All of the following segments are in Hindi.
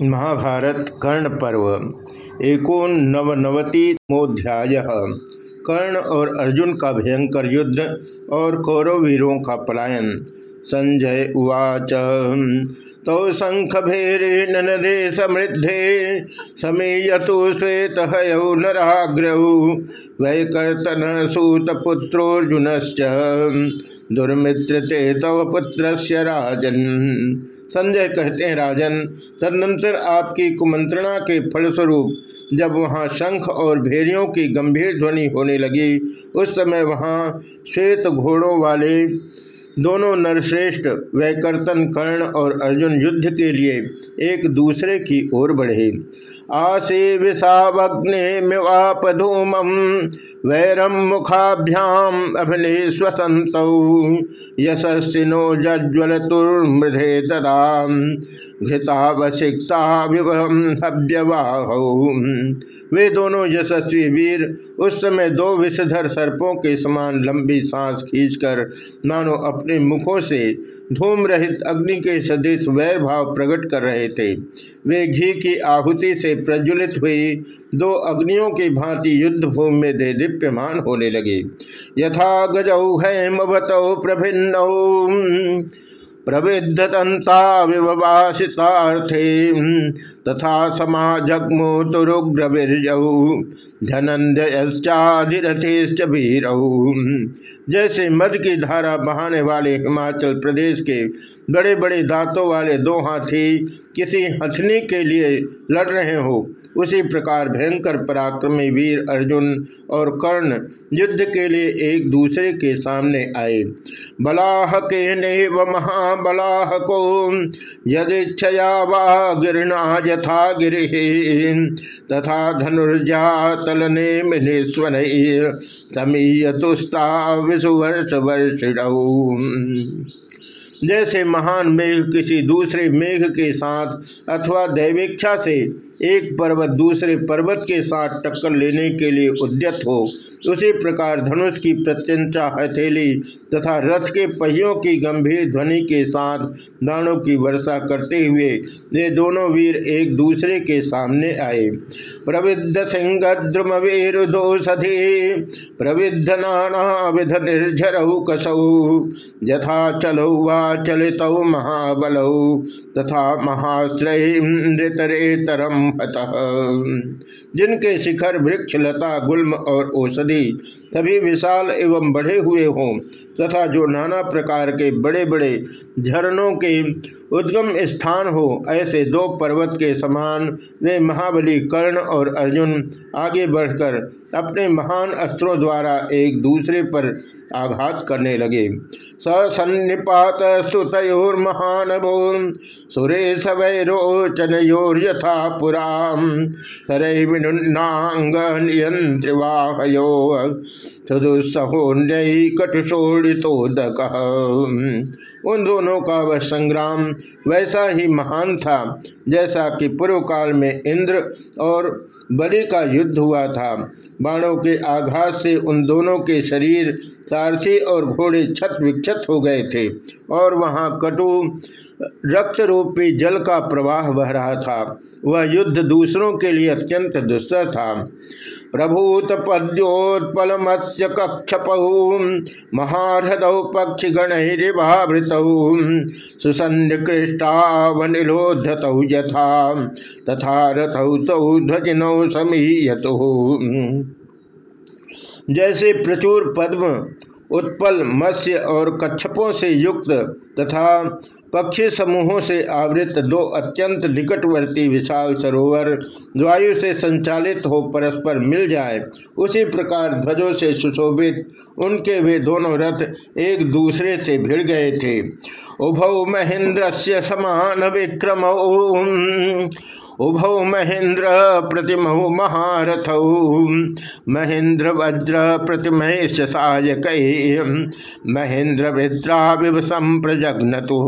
महाभारत कर्ण पर्व एकोन नवनवतिमोध्याय कर्ण और अर्जुन का भयंकर युद्ध और कौरव वीरों का पलायन। संजय उवाच। तो भेरे ननदे समृद्धे, समेयतु श्वेत हयौ नराग्रौ, वैकर्तन सूतपुत्रोऽर्जुनश्च दुर्मित्र ते तव पुत्र राजन। संजय कहते हैं, राजन, तदनंतर आपकी कुमंत्रणा के फलस्वरूप, जब वहाँ शंख और भेरियों की गंभीर ध्वनि होने लगी, उस समय वहाँ श्वेत घोड़ों वाले दोनों नरश्रेष्ठ वैकर्तन कर्ण और अर्जुन युद्ध के लिए एक दूसरे की ओर बढ़े। आसे विषावग्निवापधूम वैरम मुखाभ्याम अभिने स्वसंत यशस्विनो जज्वलतुर्मृधे तदा। घृतावशिक्ता वे दोनों यशस्वी वीर, उस समय दो विषधर सर्पों के समान लंबी सांस खींचकर मानो अपने मुखों से धूम रहित अग्नि के सदृश वै भाव प्रकट कर रहे थे। वे घी की आहुति से प्रज्वलित हुई। दो अग्नियों की भांति युद्ध भूमि में दे दीप्यमान होने लगे। यथा गजौ हैमवतौ प्रभिन्नौ। प्रविद्धतंता विवासितार्थे तथा समाजग्मुतुरुग्रवीर्यौ धनंजयश्चाधिरथेश्च भीरौ। जैसे मध की धारा बहाने वाले हिमाचल प्रदेश के बड़े बड़े दांतों वाले दो हाथी किसी हथनी के लिए लड़ रहे हो, उसी प्रकार भयंकर पराक्रमी वीर अर्जुन और कर्ण युद्ध के लिए एक दूसरे के सामने आए। बलाह के नेव महाबलाह को यदिच्छया वा गिरना यथा गिरि तथा धनुर्जा तलने तुस्ता समीयतुस्ता विषुवर्ष वर्ष जैसे महान मेघ किसी दूसरे मेघ के साथ अथवा दैवेक्षा से एक पर्वत दूसरे पर्वत के साथ टक्कर लेने के लिए उद्यत हो। उसी प्रकार धनुष की प्रत्यंचा, हथेली तथा रथ के पहियों की गंभीर ध्वनि के साथ दानों की वर्षा करते हुए ये दोनों वीर एक दूसरे के सामने आए। प्रविद्ध सिंह द्रुमवीरुदोषधि प्रविद्ध नाना विध निर्झर कसौ यथा चलौ वा चलित महाबलौ तथा महाश्रयतरेतरम जिनके शिखर वृक्ष, लता, गुल्म और औषधि सभी विशाल एवं बढ़े हुए हों तथा जो नाना प्रकार के बड़े बड़े झरनों के उद्गम स्थान हो, ऐसे दो पर्वत के समान वे महाबली कर्ण और अर्जुन आगे बढ़कर अपने महान अस्त्रों द्वारा एक दूसरे पर आघात करने लगे। सन्निपात स्तुतोर्महान भून सुरेश वैरोचनोर यथा पुरा सरय विनुन्नांग नियंत्रिवाहयो उन दोनों का वह संग्राम वैसा ही महान था, जैसा कि पूर्व काल में इंद्र और बलि का युद्ध हुआ था। बाणों के आघात से उन दोनों के शरीर सारथी और घोड़े छत विक्षत हो गए थे और वहाँ कटु रक्त रूपी जल का प्रवाह बह रहा था। वह युद्ध दूसरों के लिए अत्यंत दुस्सह था। प्रभूत पद्योत्पल मत्स्य गणहिभावृत सुसन्निकृष्टावनिलोधत यथा तथा रथौ तौ ध्वजिनौ जैसे प्रचुर पद्म, उत्पल, मत्स्य और कच्छपों से युक्त तथा पक्षी समूहों से आवृत दो अत्यंत निकटवर्ती विशाल सरोवर वायु से संचालित हो परस्पर मिल जाए। उसी प्रकार ध्वजों से सुशोभित, उनके वे दोनों रथ एक दूसरे से भिड़ गए थे। उभौ महेंद्र से समान विक्रम उभौ महेंद्र प्रतिमहु महारथ। महेंद्र वज्र प्रतिमहेश सायक। महेंद्र विद्रा विवसम प्रजग्नतु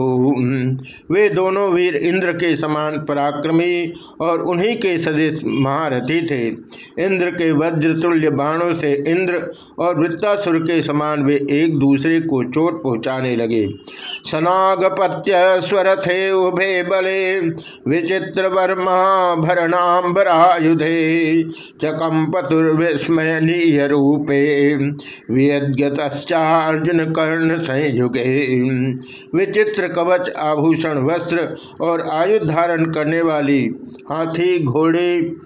वे दोनों वीर इंद्र के समान पराक्रमी और उन्हीं के सदस्य महारथी थे। इंद्र के वज्र तुल्य बाणों से इंद्र और वृत्तासुर के समान वे एक दूसरे को चोट पहुँचाने लगे। सनागपत्य स्वरथे उभे बले। विचित्र वर्मा भरणाम्बरायुधे चकम्पतुर्विस्मयनीय रूपे वियद्गतश्चार्जुन कर्ण संयुगे विचित्र कवच, आभूषण, वस्त्र और आयुध धारण करने वाली हाथी, घोड़े,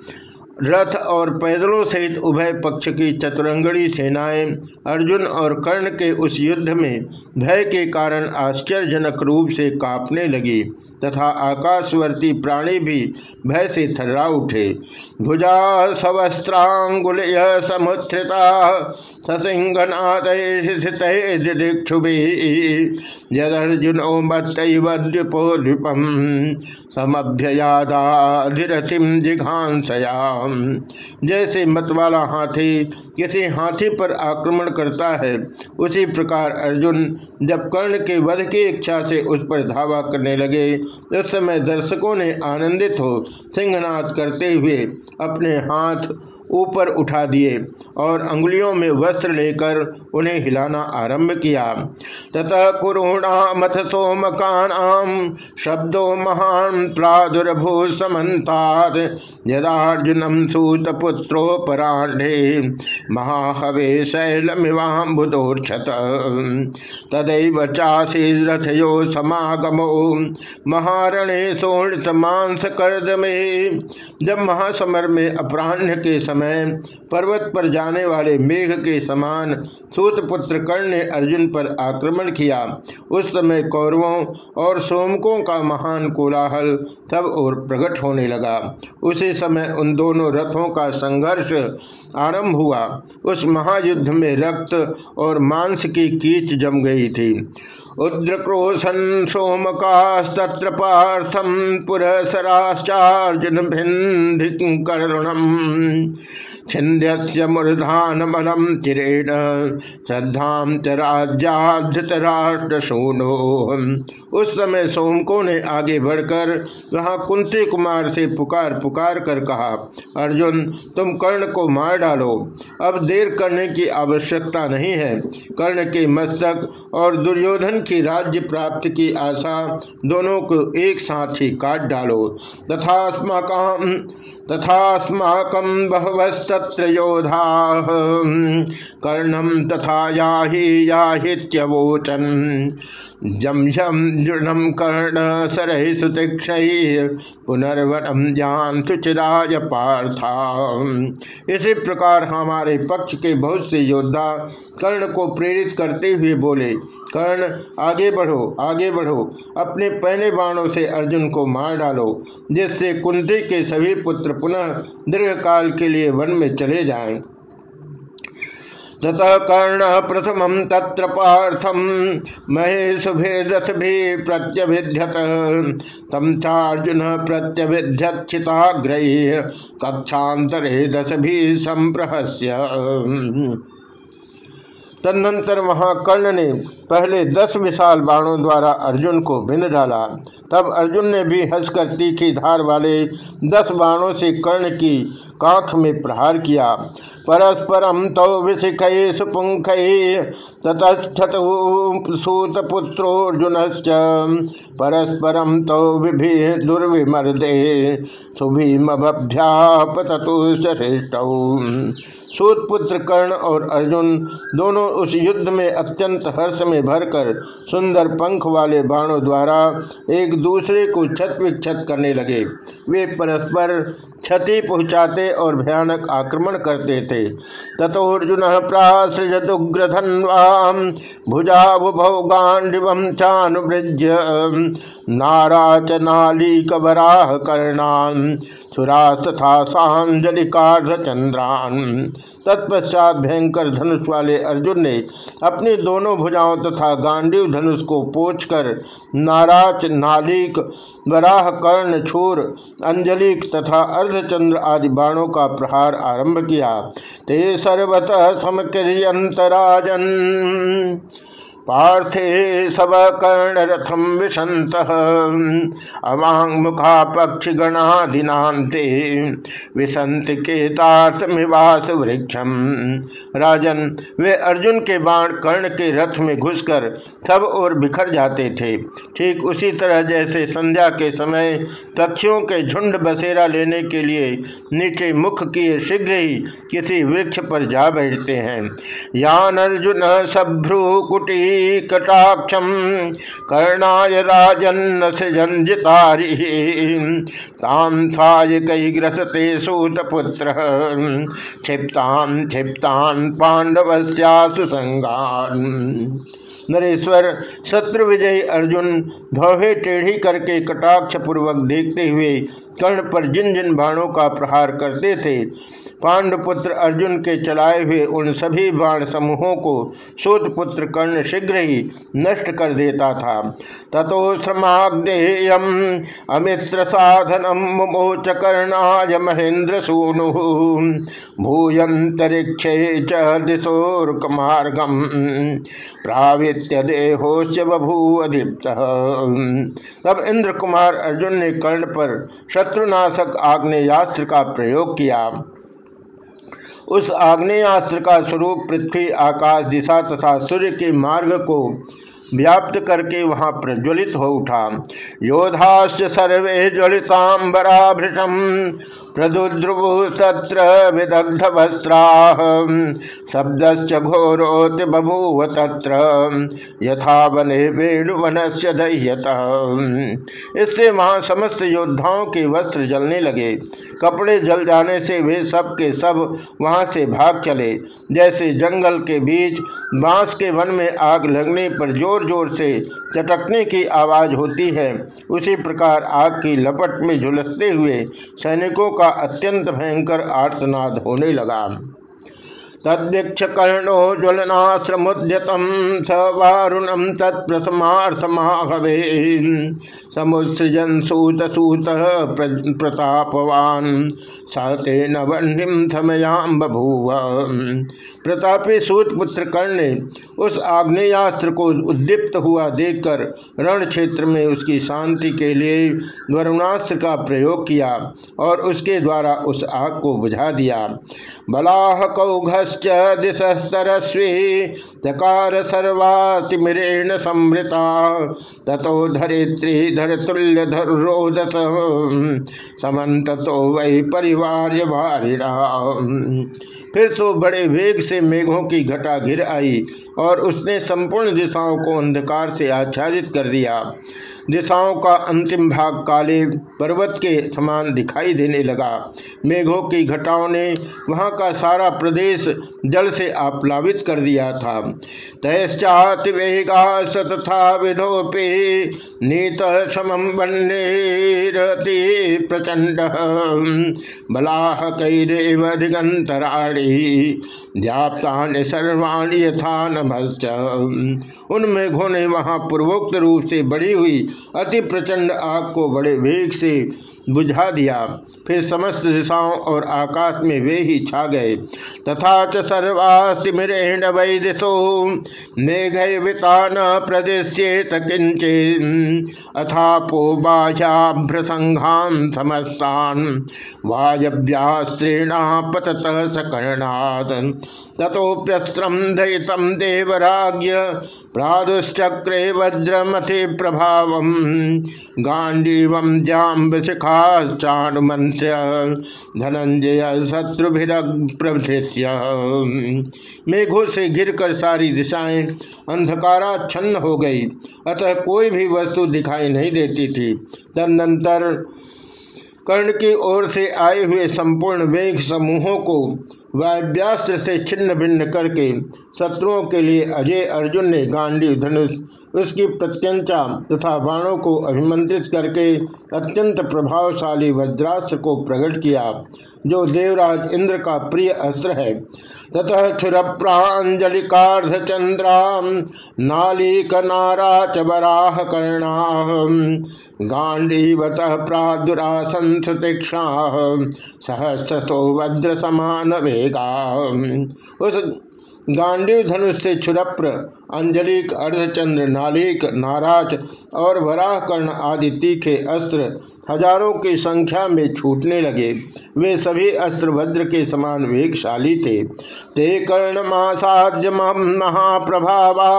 रथ और पैदलों सहित उभय पक्ष की चतुरंगड़ी सेनाएँ, अर्जुन और कर्ण के उस युद्ध में भय के कारण आश्चर्यजनक रूप से कांपने लगी। तथा आकाशवर्ती प्राणी भी भय से थर्रा उठे। भुजा सवस्त्रांगुल समुत्थिता। ससिंगनादिक्षुभि यदर्जुन मत्पोद्वीपम समभ्ययादाधिरथिम जिघांसयाम। जैसे मतवाला हाथी किसी हाथी पर आक्रमण करता है, उसी प्रकार अर्जुन जब कर्ण के वध की इच्छा से उस पर धावा करने लगे उस समय दर्शकों ने आनंदित हो सिंहनाद करते हुए अपने हाथ ऊपर उठा दिए और अंगुलियों में वस्त्र लेकर उन्हें हिलाना आरंभ किया। ततः कुरुणामथ सोमकानाम, शब्दों महान प्रादुर्भू समन्ताद यदार्जुनम सूत पुत्रोपराढ़े महाहवे शैलमिवाम्बुदोक्षत तदैव चाशी रथयो समागमो, महारणे सोणित मांस कर्द में जब महासमर में अपराह्न के समय समय पर्वत पर जाने वाले मेघ के समान सूतपुत्र कर्ण ने अर्जुन पर आक्रमण किया। उस समय कौरवों और सोमकों का महान कोलाहल सब और प्रकट होने लगा। उसी समय उन दोनों रथों का संघर्ष आरंभ हुआ। उस महायुद्ध में रक्त और मांस की कीच जम गई थी। उद्रक्रोशन सोमकास्तत्र पार्थम पुरसराश्चार्जुन भिन्धिकरुणम छिंद्य मूर्धान बलम चिरेण श्रद्धा च राज्याधृतराष्ट्र उस समय सोमको ने आगे बढ़कर वहाँ कुंती कुमार से पुकार पुकार कर कहा, अर्जुन, तुम कर्ण को मार डालो। अब देर करने की आवश्यकता नहीं है। कर्ण के मस्तक और दुर्योधन की राज्य प्राप्ति की आशा दोनों को एक साथ ही काट डालो। तथा तथास्माक बहवस्तत्र योधा कर्णम तथा याहि याहित्यवोचन। जम झम जृणम कर्ण सरह सुतीक्ष पुनर्वनम जान सुचिराज पार्था इसी प्रकार हमारे पक्ष के बहुत से योद्धा कर्ण को प्रेरित करते हुए बोले, कर्ण, आगे बढ़ो आगे बढ़ो। अपने पहले बाणों से अर्जुन को मार डालो, जिससे कुंती के सभी पुत्र पुनः दीर्घ काल के लिए वन में चले जाए। ततः कर्ण प्रथम तत्र पार्थम महेश भेदस भी प्रत्यभिध्यत। तम चार्जुन प्रत्यभिध्यक्षिताग्रह कक्षांतरे दस भी संप्रहस्य। तदनंतर वहाँ कर्ण ने पहले दस विशाल बाणों द्वारा अर्जुन को बिंद डाला। तब अर्जुन ने भी हंसकर तीखी धार वाले दस बाणों से कर्ण की कांख में प्रहार किया। परस्परम तौ विशिख सुपुंख ततक्षत सूतपुत्रोर्जुन परस्परम तौ विभि दुर्विमर्दे सुभीमभ्यापतु श्रेष्ठ। सूतपुत्र कर्ण और अर्जुन दोनों उस युद्ध में अत्यंत हर्ष में भरकर सुंदर पंख वाले बाणों द्वारा एक दूसरे को छत विक्षत करने लगे। वे परस्पर क्षति पहुँचाते और भयानक आक्रमण करते थे। तथो अर्जुन प्रासृजदुग्रधन्वाम भुजा भौगांडिव चानुवृज्य नाराच नाली कबराह कर्णान सुरा तथा सांजलि चंद्रान तत्पश्चात भयंकर धनुष वाले अर्जुन ने अपनी दोनों भुजाओं तथा गांडीव धनुष को पोच कर नाराच नालिक वराह कर्ण छूर, अंजलिक तथा अर्धचंद्र आदि बाणों का प्रहार आरंभ किया। ते सर्वतः समक्रियंतराजन। पार्थे सब कर्ण रथम विशंत अवांग मुखा पक्ष गणादिनाते विसंत केतार्थमिवास वृक्षम राजन, वे अर्जुन के बाण कर्ण के रथ में घुसकर सब और बिखर जाते थे। ठीक उसी तरह जैसे संध्या के समय पक्षियों के झुंड बसेरा लेने के लिए नीचे मुख किए शीघ्र ही किसी वृक्ष पर जा बैठते हैं। यान अर्जुन सभ्रु कुटी कटाक्षम कर्णाय ताम कई ग्रसते सूतपुत्र। क्षिप्तान क्षिप्ता पांडवस्या संगान नरेश्वर, शत्रु विजयी अर्जुन भवे टेढ़ी करके कटाक्ष पूर्वक देखते हुए कर्ण पर जिन जिन बाणों का प्रहार करते थे, पांडुपुत्र अर्जुन के चलाए हुए उन सभी बाण समूहों को सूतपुत्र कर्ण शीघ्र ही नष्ट कर देता था। ततो समाग्नेयम, अमित्र साधनम मोच कर्णाय महेंद्र सूनु भूयंतरिक्षे च दिशोर्क मार्गम प्रावित्य देहोश्य बभूअधिप्त तब इंद्र कुमार अर्जुन ने कर्ण पर शत्रुनाशक आग्नेस्त्र का प्रयोग किया। उस आग्नेस्त्र का स्वरूप पृथ्वी, आकाश, दिशा तथा सूर्य के मार्ग को व्याप्त करके वहाँ प्रज्वलित हो उठा। योधाश्च सर्वे ज्वलितांबराभृतम प्रदुद्रुव सत्र विदग्ध वस्त्रा शब्द घोरोत बभूव तत्र यथा वने वेणुवन से दह्यत। इससे वहाँ समस्त योद्धाओं के वस्त्र जलने लगे। कपड़े जल जाने से वे सब के सब वहाँ से भाग चले। जैसे जंगल के बीच बाँस के वन में आग लगने पर ज़ोर ज़ोर ज़ोर से चटकने की आवाज़ होती है। उसी प्रकार आग की लपट में झुलसते हुए सैनिकों का अत्यंत भयंकर आर्तनाद होने लगा। तदीक्ष कर्णो ज्वलनाश्रमुद्यतम स वारुणम तत्प्रथमार्थमाभवे समुत्सृजन सूत सूत प्रतापवान। सहते नवन्यम समयाम बभूव। प्रतापी सूत पुत्र कर्ण उस आग्नेयास्त्र को उद्दीप्त हुआ देखकर रण क्षेत्र में उसकी शांति के लिए वरुणास्त्र का प्रयोग किया और उसके द्वारा उस आग को बुझा दिया। बलाह कौघश्च दिशस्तरस्वी, चकार सर्वातिमिरेण समृता ततो धरित्री धरतुल्य धरोदस समन्त तो वही परिवार फिर तो बड़े वेग से मेघों की घटा घिर आई और उसने संपूर्ण दिशाओं को अंधकार से आच्छादित कर दिया। दिशाओं का अंतिम भाग काले पर्वत के समान दिखाई देने लगा। मेघों की घटाओं ने वहाँ का सारा प्रदेश जल से आप्लावित कर दिया था। नीत समम प्रचंड बलाह सर्वाणी यथा नभश्च। उन मेघों ने वहाँ पूर्वोक्त रूप से बढ़ी हुई अति प्रचंड आग को बड़े वेग से बुझा दिया। फिर समस्त दिशाओं और आकाश में वे ही छा गए। तथा च वै दिशो। मेघता न प्रदिश्येत किंचे अथापो बाह्याभ्रसंघान समस्तान। वायव्यास्त्रीणा पतत सकर्णात्। तथोप्यस्त्रम दयितम देवराज्य प्रादुश्चक्रे वज्रमति प्रभाव गांडीव जाम्ब शिखा चाणुमंस्य धनंजय शत्रुभिरप्रभृत्य मेघों से घिरकर सारी दिशाएँ अंधकाराच्छन्न हो गई। अतः कोई भी वस्तु दिखाई नहीं देती थी। तदनंतर कर्ण की ओर से आए हुए संपूर्ण वेग समूहों को वायव्यास्त्र से छिन्न भिन्न करके शत्रुओं के लिए अजय अर्जुन ने गांडी धनुष, उसकी प्रत्यंचा तथा बाणों को अभिमंत्रित करके अत्यंत प्रभावशाली वज्रास्त्र को प्रकट किया, जो देवराज इंद्र का प्रिय अस्त्र है। ततः क्षुर प्राजलिकार्ध चंद्रा नालीक नारा चबराह कर्णा गांडीवत प्रादुरासंस तीक्षा सहस्रो वज्र समान वेगा उस गांडीव धनुष से छुरप्र, अंजलिक, अर्धचंद्र, नालिक, नाराज़ और वराह कर्ण आदि तीखे अस्त्र हज़ारों की संख्या में छूटने लगे। वे सभी अस्त्र वज्र के समान वेगशाली थे। ते कर्ण मासाद्य महाप्रभावा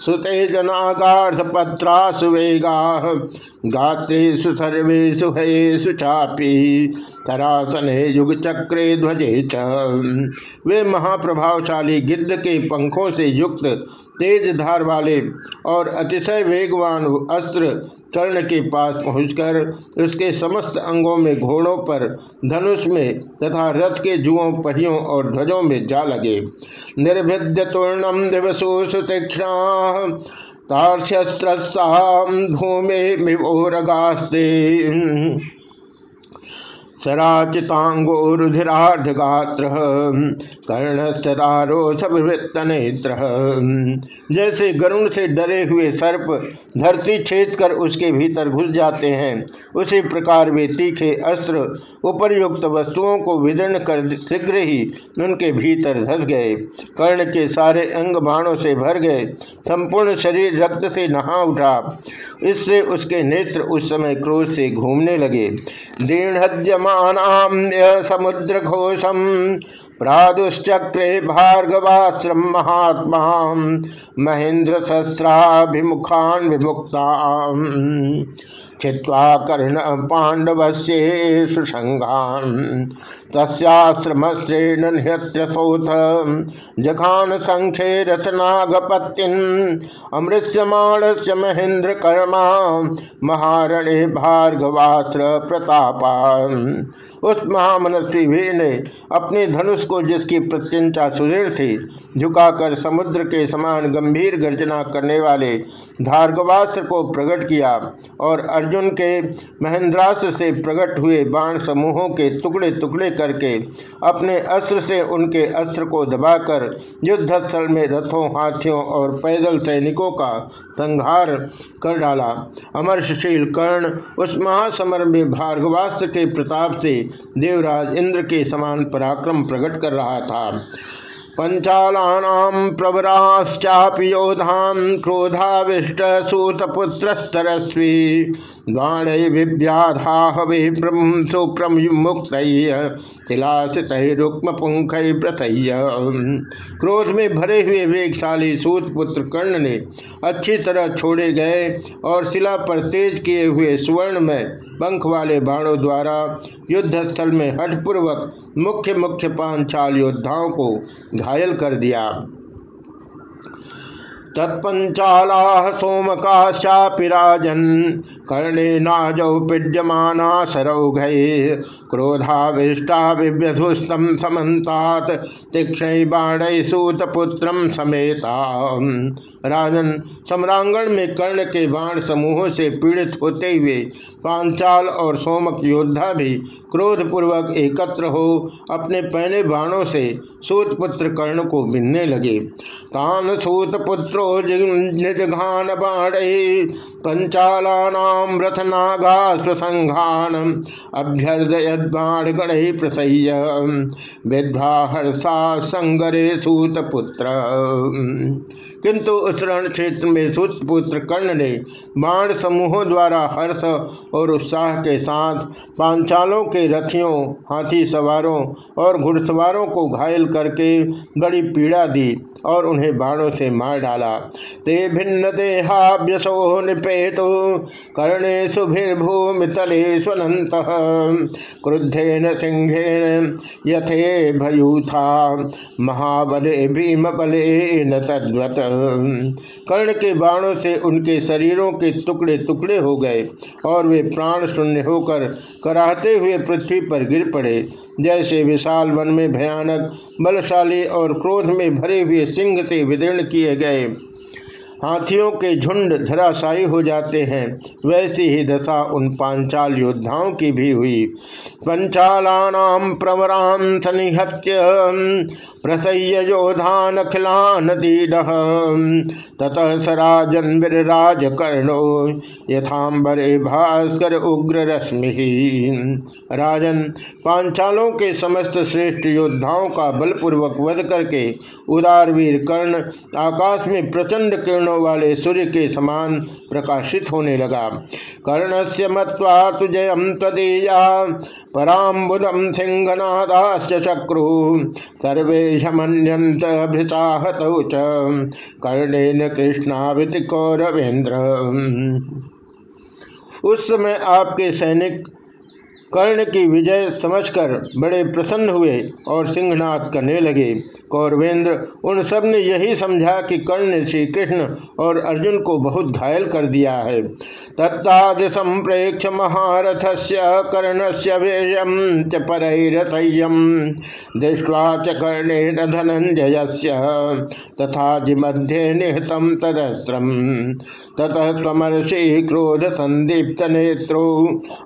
सुतेजनागार्ध पत्रा सुवेगा गात्रेशु सर्वेशु हेशु चापी, तरासने युग चक्रे ध्वजे च। वे महाप्रभावशाली गिद्ध के पंखों से युक्त तेज धार वाले और अतिशय वेगवान अस्त्र कर्ण के पास पहुंचकर उसके समस्त अंगों में घोड़ों पर, धनुष में तथा रथ के जुओं, पहियों और ध्वजों में जा लगे। निर्भिद्य तूर्णम दिवसो सुतीक्षा भूमि भूमि मिवोरगास्ते। सराचितांगो रुधिरार्धगात्र नेत्र जैसे गरुण से डरे हुए सर्प धरती छेद कर उसके भीतर घुस जाते हैं, उसी प्रकार वे तीखे अस्त्र उपरयुक्त वस्तुओं को विदीर्ण कर शीघ्र ही उनके भीतर धस गए। कर्ण के सारे अंग बाणों से भर गए, संपूर्ण शरीर रक्त से नहा उठा। इससे उसके नेत्र उस समय क्रोध से घूमने लगे। यजमानाम्य समुद्र घोषम प्रादुश्चक्रे भार्गवाश्रम महात्मा महेंद्र शस्त्राभिमुखान विमुक्ता छिवा कर्ण पांडव से सुसंगान तस्श्रमश्रेण निहत्यसोथ जखान संख्ये रथनागपत्तिन अमृत्यमाण से महेंद्र कर्मा महारणे भार्गवास्त्र प्रतापा। उस महामनस्वी वीर ने अपने धनुष को जिसकी प्रत्यंता सुदृढ़ थी, झुकाकर समुद्र के समान गंभीर गर्जना करने वाले भार्गवास्त्र को प्रकट किया और अर्जुन के महेंद्रास्त्र से प्रकट हुए बाण समूहों के टुकड़े टुकड़े करके अपने अस्त्र से उनके अस्त्र को दबाकर युद्धस्थल में रथों, हाथियों और पैदल सैनिकों का संहार कर डाला। अमरशील कर्ण उस महासमर में भार्गवास्त्र के प्रताप से देवराज इंद्र के समान पराक्रम प्रकट कर रहा था। पंचालानाम प्रवराश्चापि योधान क्रोधाविष्ट सूतपुत्रस्तरस्वी बाण पुंख क्रोध में भरे हुए वेगशाली सूत पुत्र कर्ण ने अच्छी तरह छोड़े गए और शिला पर तेज किए हुए स्वर्ण में पंख वाले बाणों द्वारा युद्धस्थल में हठपूर्वक मुख्य मुख्य पांचाल योद्धाओं को घायल कर दिया। तत्पंचाला सोम सोमकाशापिराजन कर्णे नाजौ पीड्यमाना सरौघ क्रोधाविष्टा विव्यधुस्तम समन्तात तीक्ष्ण बाण सूतपुत्र समेता राजन, सम्रांगण में कर्ण के बाण समूहों से पीड़ित होते हुए पांचाल और सोमक योद्धा भी क्रोधपूर्वक एकत्र हो अपने पहने बाणों से सूतपुत्र कर्ण को बिनने लगे। तान सूतपुत्रो निजघान बाण पंचालानाम रथनागा स्वसंघान अभ्यर्दयद बाण गण प्रसह्य। विद्वा हर्षा संगरे सूतपुत्र। किंतु उस रण क्षेत्र में सुतपुत्र कर्ण ने बाण समूहों द्वारा हर्ष और उत्साह के साथ पांचालों के रथियों, हाथी सवारों और घुड़सवारों को घायल करके बड़ी पीड़ा दी और उन्हें बाणों से मार डाला। ते भिन्न देहाभ्यसो निपेतु। कर्णे तले क्रुद्धेन सिंहेन यथे भयूथा। महाबले भीम बले न तद्वत। कर्ण के बाणों से उनके शरीरों के टुकड़े टुकड़े हो गए और वे प्राण शून्य होकर कराहते हुए पृथ्वी पर गिर पड़े। जैसे विशाल वन में भयानक, बलशाली और क्रोध में भरे हुए सिंह से विदीर्ण किए गए। हाथियों के झुंड धराशायी हो जाते हैं। वैसी ही दशा उन पांचाल योद्धाओं की भी हुई। पंचालानाम प्रवरान सनिहत्य प्रसह्य योधान अखिलान दीड। ततः सराजन विराज कर्णो यथाम्बरे भास्कर उग्र रश्मि राजन, पांचालों के समस्त श्रेष्ठ योद्धाओं का बलपूर्वक वध करके उदारवीर कर्ण आकाश में प्रचंड किरणों वाले सूर्य के समान प्रकाशित होने लगा। कर्ण से मत्वा तुजयम तदीया पराम्बुदम सिंहनादाश्च चक्रु सर्वे शमन्यंत भृता च, कर्णेन कृष्णावित कौरवेन्द्र। उस समय आपके सैनिक कर्ण की विजय समझकर बड़े प्रसन्न हुए और सिंहनाथ करने लगे। कौरवेंद्र उन सबने यही समझा कि कर्ण ने श्री कृष्ण और अर्जुन को बहुत घायल कर दिया है। तत्ताद संप्रेक्ष महारथ से कर्ण से वीरम च दृष्टवा च कर्णे धनंजय तथा जिमध्ये निहतम तदस्त्रम ततः तमर्षि क्रोध संदीप्त नेत्रो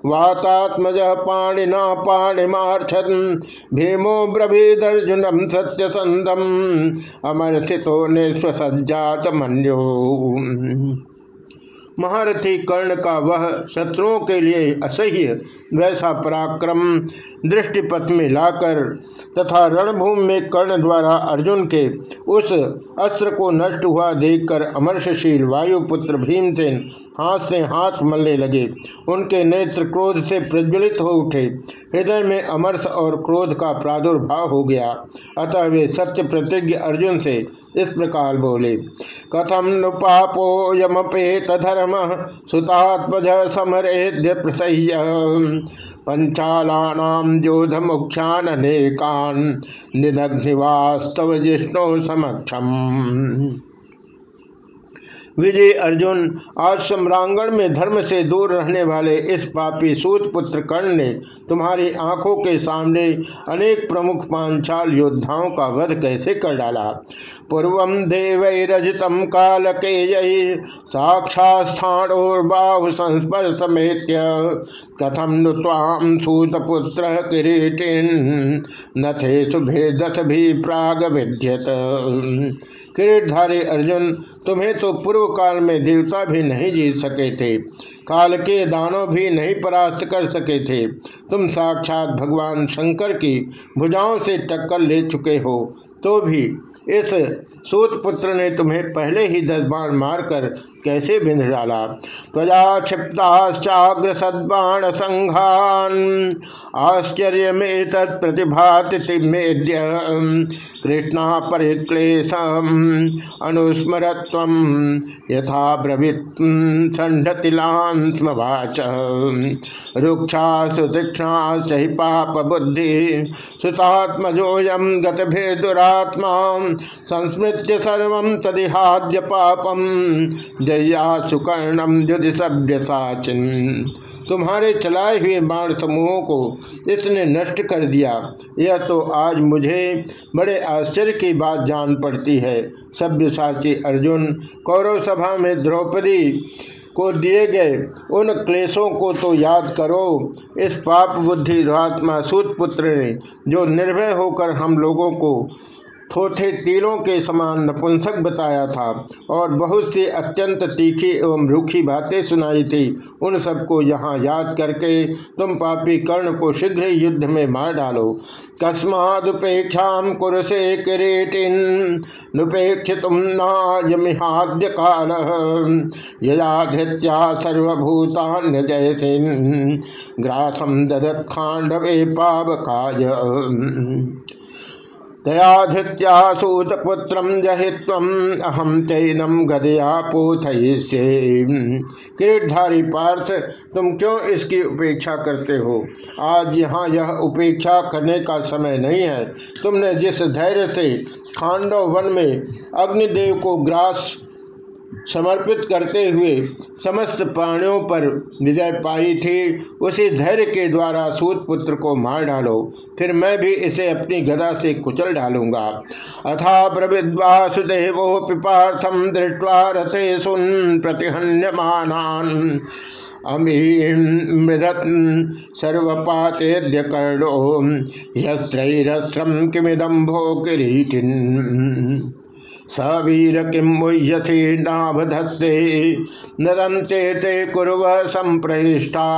वातात्मज पाणिना पाणिमार्छन भीमो ब्रवीदर्जुनम सत्य संदम अमर्थितो निस्वसज्जात मन्यो महारथी कर्ण का वह शत्रुओं के लिए असह्य, वैसा पराक्रम दृष्टिपथ में लाकर तथा रणभूमि में कर्ण द्वारा अर्जुन के उस अस्त्र को नष्ट हुआ देखकर अमर्षशील वायुपुत्र भीमसेन हाथ से हाथ मलने लगे। उनके नेत्र क्रोध से प्रज्वलित हो उठे। हृदय में अमर्ष और क्रोध का प्रादुर्भाव हो गया। अतः वे सत्य प्रतिज्ञ अर्जुन से इस प्रकार बोले कथम नु धर्म सुतात्मज समरेद्य प्रसह्य। पंचालानाम जोध मुख्यान अनेकान निदग्निवास्तव जिष्णु समक्षम। विजय अर्जुन, आज सम्रांगण में धर्म से दूर रहने वाले इस पापी सूत पुत्र कर्ण ने तुम्हारी आँखों के सामने अनेक प्रमुख पांचाल योद्धाओं का वध कैसे कर डाला? पूर्व देवैरजितम काल के यही साक्षात्थाणोर्बाहु संस्पर्श समेत कथम नु ताम सूतपुत्र किरीटिन? नथे सुभिर्दथ भी प्राग विद्यत किरीटधारी अर्जुन, तुम्हें तो पूर्व काल में देवता भी नहीं जीत सके थे। काल के दानों भी नहीं परास्त कर सके थे। तुम साक्षात भगवान शंकर की भुजाओं से टक्कर ले चुके हो। तो भी इस सूत पुत्र ने तुम्हें पहले ही दस बाण मारकर कैसे बिंध डाला? त्वजा क्षिप्ताश्चाग्र सद्बाण संघान, आश्चर्य में तत्प्रतिभाति कृष्णा परिक्लेशम अनुस्मरत्व यथा ब्रवीत संडतिलान स्मवाच रुक्षा सुतीक्षणा सही पाप बुद्धि सुतात्मजोयम गतभिर्दुरात्मा। संस्मृत्य सर्व तदिहाद्य पापम जया सुकर्णम युधि सभ्य साचिन। तुम्हारे चलाए हुए बाण समूहों को इसने नष्ट कर दिया। यह तो आज मुझे बड़े आश्चर्य की बात जान पड़ती है। सभ्य साची अर्जुन, कौरव सभा में द्रौपदी को दिए गए। उन क्लेशों को तो याद करो। इस पाप बुद्धि रात्मा सूत पुत्र ने जो निर्भय होकर हम लोगों को थोथे तीरों के समान नपुंसक बताया था और बहुत सी अत्यंत तीखी एवं रूखी बातें सुनाई थी। उन सबको यहाँ याद करके तुम पापी कर्ण को शीघ्र युद्ध में मार डालो। कस्मादुपेक्षा कुरसे किरीटिन तुम नाजमिहाद्य काल यजाधृत्या सर्वभूतान्य जयसिन ग्रासम ददत खांडवे पावकाय। तयाधृत्या सूतपुत्र जहित्वम अहम चैनम गदया पूछे किरीटधारी पार्थ, तुम क्यों इसकी उपेक्षा करते हो? आज यहाँ यह उपेक्षा करने का समय नहीं है। तुमने जिस धैर्य से खांडव वन में अग्निदेव को ग्रास समर्पित करते हुए समस्त प्राणियों पर विजय पाई थी। उसी धैर्य के द्वारा सूत पुत्र को मार डालो। फिर मैं भी इसे अपनी गदा से कुचल डालूँगा। अथा प्रविद्वासुदेवो पिपार्थम दृष्टवा रथे सुन अमीम मृदत सर्वपातेद्य कर्णो यस्त्रैरस्त्रम किमिदम भो किरीटिन सवीर किम मुह्यसी नाभधत्ते नदंते ते कुरव संप्रहिष्ठा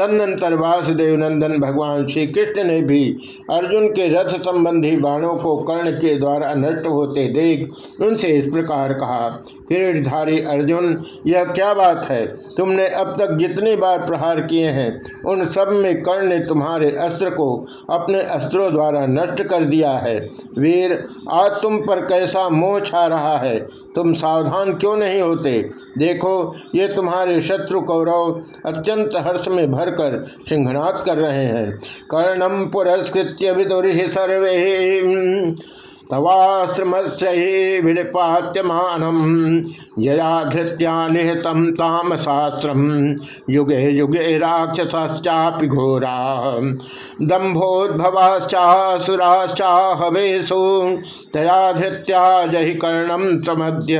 तदनंतर वासुदेव नंदन भगवान श्री कृष्ण ने भी अर्जुन के रथ संबंधी बाणों को कर्ण के द्वारा नष्ट होते देख उनसे इस प्रकार कहा, किरीटधारी अर्जुन, यह क्या बात है? तुमने अब तक जितनी बार प्रहार किए हैं, उन सब में कर्ण ने तुम्हारे अस्त्र को अपने अस्त्रों द्वारा नष्ट कर दिया है। वीर, आज तुम पर कैसा मोह छा रहा है? तुम सावधान क्यों नहीं होते? देखो, ये तुम्हारे शत्रु कौरव अत्यंत हर्ष में भरकर सिंहनाथ कर रहे हैं। कर्णम पुरस्कृत्य विदुर सर्वे। तवास्त्रमश्रपात्यमानम यया धृत्या निहतम तामशास्त्रम युगे युगे राक्षसाश्चापि घोरा। दम्भोद्भवाश्चासुराश्चा हवेशु तया धृत्या जहि कर्णम समध्य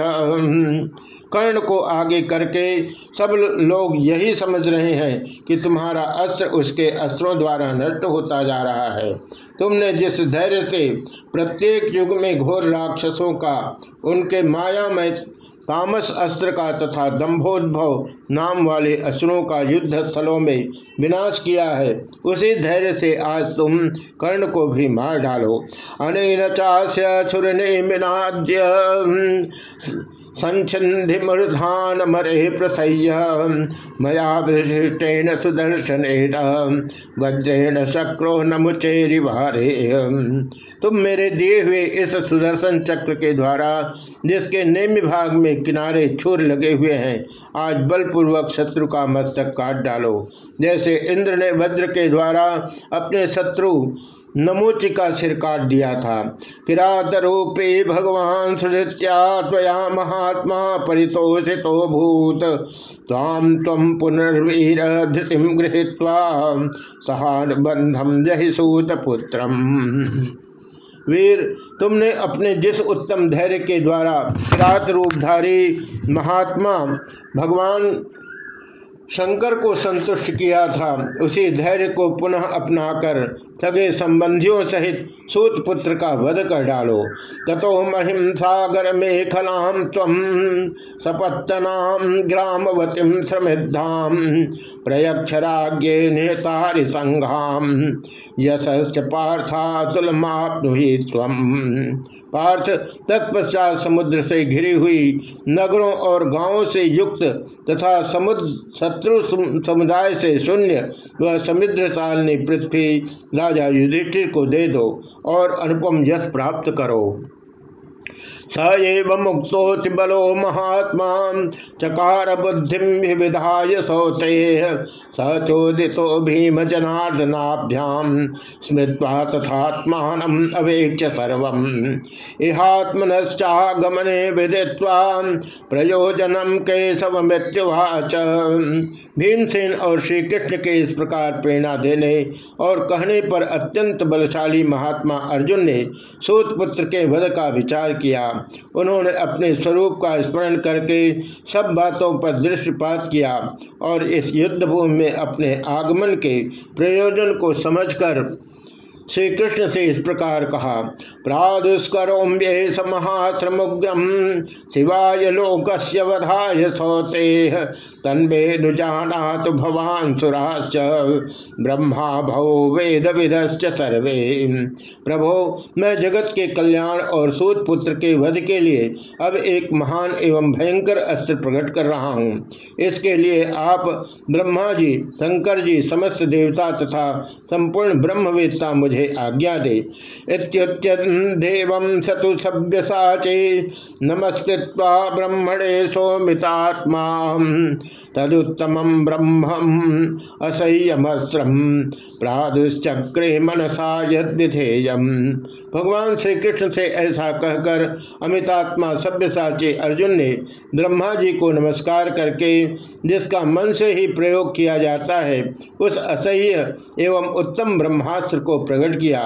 कर्ण को आगे करके सब लोग यही समझ रहे हैं कि तुम्हारा अस्त्र उसके अस्त्रों द्वारा नष्ट होता जा रहा है। तुमने जिस धैर्य से प्रत्येक युग में घोर राक्षसों का, उनके मायामय तामस अस्त्र का तथा दम्भोद्भव नाम वाले असुरों का युद्ध स्थलों में विनाश किया है, उसी धैर्य से आज तुम कर्ण को भी मार डालो। चास्य छुरने संचिधि मूर्धान मरे प्रसह्य मया विशिष्टेन सुदर्शन वज्रेण शक्रो न मुचेरिवारे तुम मेरे दिए हुए इस सुदर्शन चक्र के द्वारा, जिसके नेम भाग में किनारे छुर लगे हुए हैं, आज बलपूर्वक शत्रु का मस्तक काट डालो। जैसे इंद्र ने वज्र के द्वारा अपने शत्रु नमोच का सिर काट दिया था। किरात रूपे भगवान सुधृत्या महात्मा परितोषितो भूत। ताम तम पुनर्वीर धृतिम गृहीत्वा सहान बंधम जहि सूत पुत्रम। वीर, तुमने अपने जिस उत्तम धैर्य के द्वारा किरात रूपधारी महात्मा भगवान शंकर को संतुष्ट किया था। उसी धैर्य को पुनः अपनाकर सगे संबंधियों सहित सूत पुत्र का वध कर डालो। ततो महिम सागर मेखलाम तम सपत्तनाम ग्रामवतीम श्रमिधाम प्रयक्षराज्ञे नेतारि संघाम यश पार्थातुलमापनुहि तम पार्थ तत्पश्चात समुद्र से घिरी हुई नगरों और गाँवों से युक्त तथा समुद्र शत्रु समुदाय से शून्य वह समुद्र सालनी पृथ्वी राजा युधिष्ठिर को दे दो और अनुपम यश प्राप्त करो। स एव बलो महात्मा चकार बुद्धि विधाय सौते। स चोदितो भीम जनार्दनाभ्याम स्मृत्वा तथात्मान अवेक्ष सर्व इहात्मनश्चागमने विदित्वा प्रयोजनम केशव मृत्युवाच भीमसेन और श्री कृष्ण के इस प्रकार प्रेरणा देने और कहने पर अत्यंत बलशाली महात्मा अर्जुन ने सूत पुत्र के वध का विचार किया। उन्होंने अपने स्वरूप का स्मरण करके सब बातों पर दृष्टिपात किया और इस युद्धभूमि में अपने आगमन के प्रयोजन को समझकर श्री कृष्ण से इस प्रकार कहा, प्रादुष्करोम्ये समहात्रमुग्रम शिवाय लोकस्य वधाय सौते, तन्मे नुजानात भवान सुराश्च, ब्रह्मा भव वेद विदश्च सर्वे। प्रभो, मैं जगत के कल्याण और सूत पुत्र के वध के लिए अब एक महान एवं भयंकर अस्त्र प्रकट कर रहा हूँ। इसके लिए आप ब्रह्मा जी, शंकर जी, समस्त देवता तथा संपूर्ण ब्रह्मवेदता मुझे मुझे आज्ञा दे देव सतु सभ्य साचे नमस्कृत्वा ब्रह्मणे सोमितात्मा तदुत्तम ब्रह्म असह्यमस्त्रम प्रादुश्चक्रे मनसा यद्धेयम भगवान श्री कृष्ण से ऐसा कहकर अमितात्मा सभ्य साचे अर्जुन ने ब्रह्मा जी को नमस्कार करके, जिसका मन से ही प्रयोग किया जाता है, उस असह्य एवं उत्तम ब्रह्मास्त्र को प्रकट किया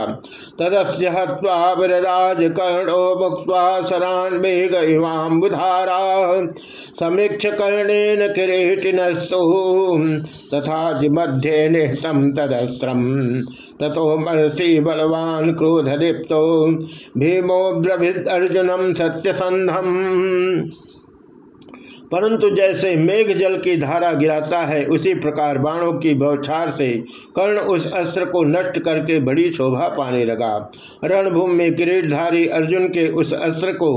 तदस्यराज कर्णो मुक्वा सरान मेघ इवाम्बुधारा समीक्ष कर्णेन किरीटिनस्तु। तथा मध्य निहतम तदस्त्रम तथो महर्षि बलवान क्रोध दीप्तो भीमो द्रभित अर्जुनम सत्यसंधम परंतु जैसे मेघ जल की धारा गिराता है, उसी प्रकार बाणों की बौछार से कर्ण उस अस्त्र को नष्ट करके बड़ी शोभा पाने लगा। रणभूमि में किरीटधारी अर्जुन के उस अस्त्र को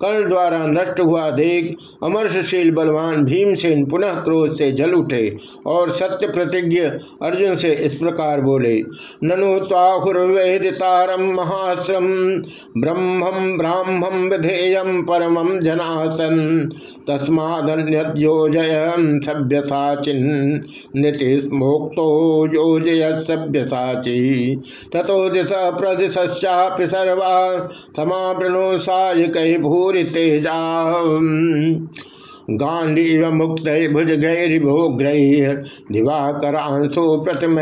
कर्ण द्वारा नष्ट हुआ देख, अमर्षशील बलवान भीमसेन पुनः क्रोध से जल उठे और सत्य प्रतिज्ञ अर्जुन से इस प्रकार बोले, ननु ताहुर्वेदितारम महास्त्रम ब्रह्मम ब्राह्मम विधेयम परमम जनासन तस्मा धन्योजय सभ्यसाचिन नीतिस्मोक्तो योजय सभ्यसाची। तथो दिशा प्रदिशापि सर्वा समावृणो सायक भूरि तेजा गांडीव मुक्त भुज गैरिभोग्रह दिवाकरांशो प्रथम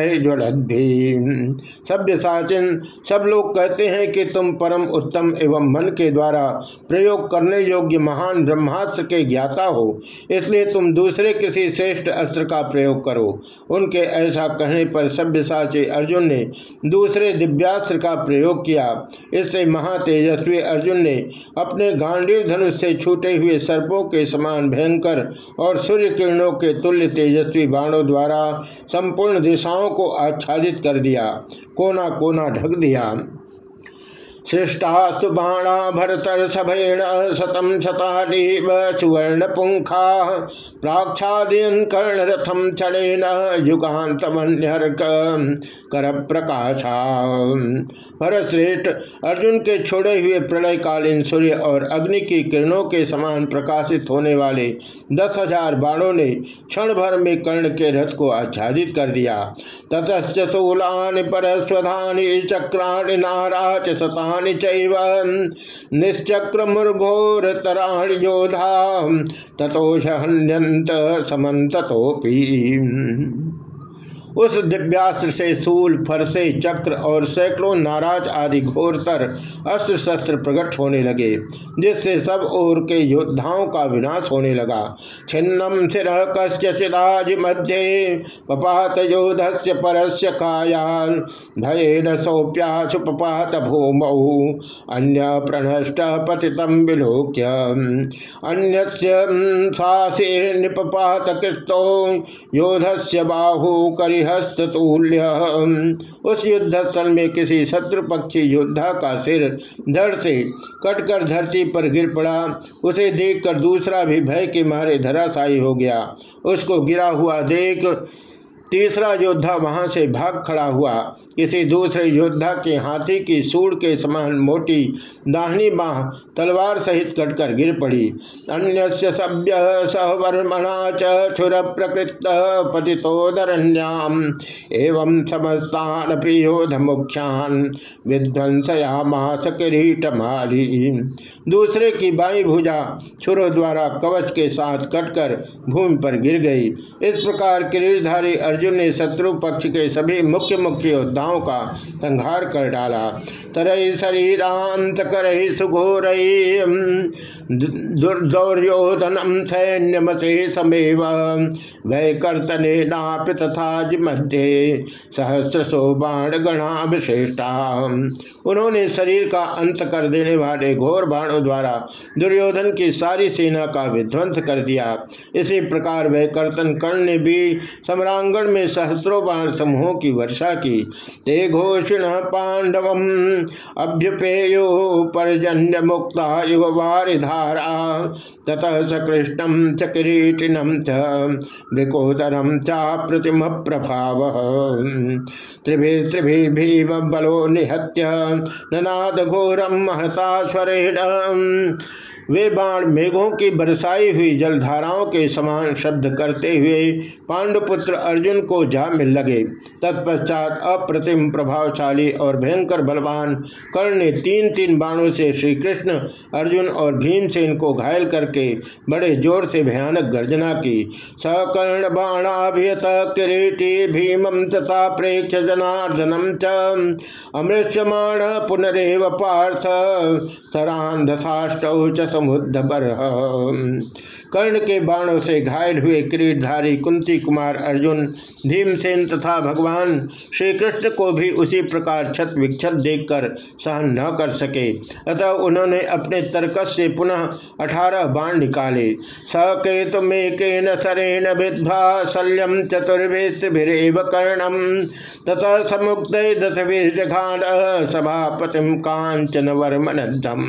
सभ्य साचिन सब लोग कहते हैं कि तुम परम उत्तम एवं मन के द्वारा प्रयोग करने योग्य महान ब्रह्मास्त्र के ज्ञाता हो। इसलिए तुम दूसरे किसी श्रेष्ठ अस्त्र का प्रयोग करो। उनके ऐसा कहने पर सभ्य साचे अर्जुन ने दूसरे दिव्यास्त्र का प्रयोग किया। इससे महातेजस्वी अर्जुन ने अपने गांडीव धनुष से छूटे हुए सर्पों के समान भयंकर और सूर्य किरणों के तुल्य तेजस्वी बाणों द्वारा संपूर्ण दिशाओं को आच्छादित कर दिया। कोना कोना ढक दिया। सृष्टास्तु बाणा सुवर्ण पुंखा प्राक्षादीन कर्णरथम चढ़ेन युगान्तमन्यर्क कर प्रकाशा भरतश्रेष्ठ अर्जुन के छोड़े हुए प्रलयकालीन सूर्य और अग्नि की किरणों के समान प्रकाशित होने वाले दस हज़ार बाणों ने क्षण भर में कर्ण के रथ को आच्छादित कर दिया। ततश्च शूलानि परस्वधानि चक्राणि नाराच शता बाणानि चैव निश्चक्र मुर्घोर योधा ततोष हन्यंत समन्तोपी उस दिव्यास्त्र से सूल, फरसे, चक्र और सैकड़ों नाराज़ आदि घोरतर अस्त्र शस्त्र प्रकट होने लगे, जिससे सब ओर के योद्धाओं का विनाश होने लगा। छिन्नम सिर कश्चिदाज मध्य पपात योधस्य परस्य कायाल भय न सौप्यासु पपात भूमौ, अन्य प्रणष्ट पतितम विलोक्य। अन्य सासे निपपात कृतो, योधस्य बाहु करी हस्तूल्य उस युद्ध स्थल में किसी शत्रु पक्षी योद्धा का सिर धड़ से कटकर धरती पर गिर पड़ा। उसे देखकर दूसरा भी भय के मारे धराशायी हो गया। उसको गिरा हुआ देख तीसरा योद्धा वहाँ से भाग खड़ा हुआ। किसी दूसरे योद्धा के हाथी की सूढ़ के समान मोटी दाहिनी बाह तलवार सहित कटकर गिर पड़ी। अन्य सभ्य सहवर्मणा चुर प्रकृत पतितोदरण्याम एवं समस्तान प्रियोध मुख्यान विध्वंसयामास किरीट मारी दूसरे की बाई भुजा छुरों द्वारा कवच के साथ कटकर भूमि पर गिर गई। इस प्रकार किरीटधारी अर्जुन अर्जुन ने शत्रु पक्ष के सभी मुख्य मुख्य योद्धाओं का संहार कर डाला। तरह शरीरांत कर सुघोर दुर्दौर्योधनम सैन्यमशेषमेव वै कर्तने नापि तथा मध्य, सहस्र सो बाण गणाभिषेष्टा। उन्होंने शरीर का अंत कर देने वाले घोर बाणों द्वारा दुर्योधन की सारी सेना का विध्वंस कर दिया। इसी प्रकार वह कर्तन कर्ण ने भी सम्रांगण में सहस्त्रों बाण समूहों की वर्षा की। ते घोषण पांडव अभ्युपेयो परजन्य मुक्ता युव वारिधारा। ततः सकृष्ण च किरीटिनम च चा प्रतिम प्रभाव। त्रिभि बलो निहत्य ननाद घोरम महता स्वरेण। वे बाण मेघों की बरसाई हुई जलधाराओं के समान शब्द करते हुए पांडुपुत्र अर्जुन को जा मिल लगे। तत्पश्चात अप्रतिम प्रभावशाली और भयंकर बलवान कर्ण ने तीन तीन बाणों से श्री कृष्ण अर्जुन और भीमसेन को घायल करके बड़े ज़ोर से भयानक गर्जना की। सकर्ण बाणाभियत किरीटी भीमं तथा प्रेक्ष जनार्दनम च। अमृष्यमाण पुनरेव पार्थ। सरांधसाष्टौ च समुद्ध पर कर्ण के बाणों से घायल हुए किरीटधारी कुंती कुमार अर्जुन भीमसेन तथा भगवान श्री कृष्ण को भी उसी प्रकार छत विक्षत देखकर सहन न कर सके अतः उन्होंने अपने तर्कस से पुनः अठारह बाण निकाले सकेतु में के सरेण विद्वा शल्यम चतुर्भेस्त्रिभिरेव कर्णम तथा समुक्त सभापतिम कांचन वर्मनद्धम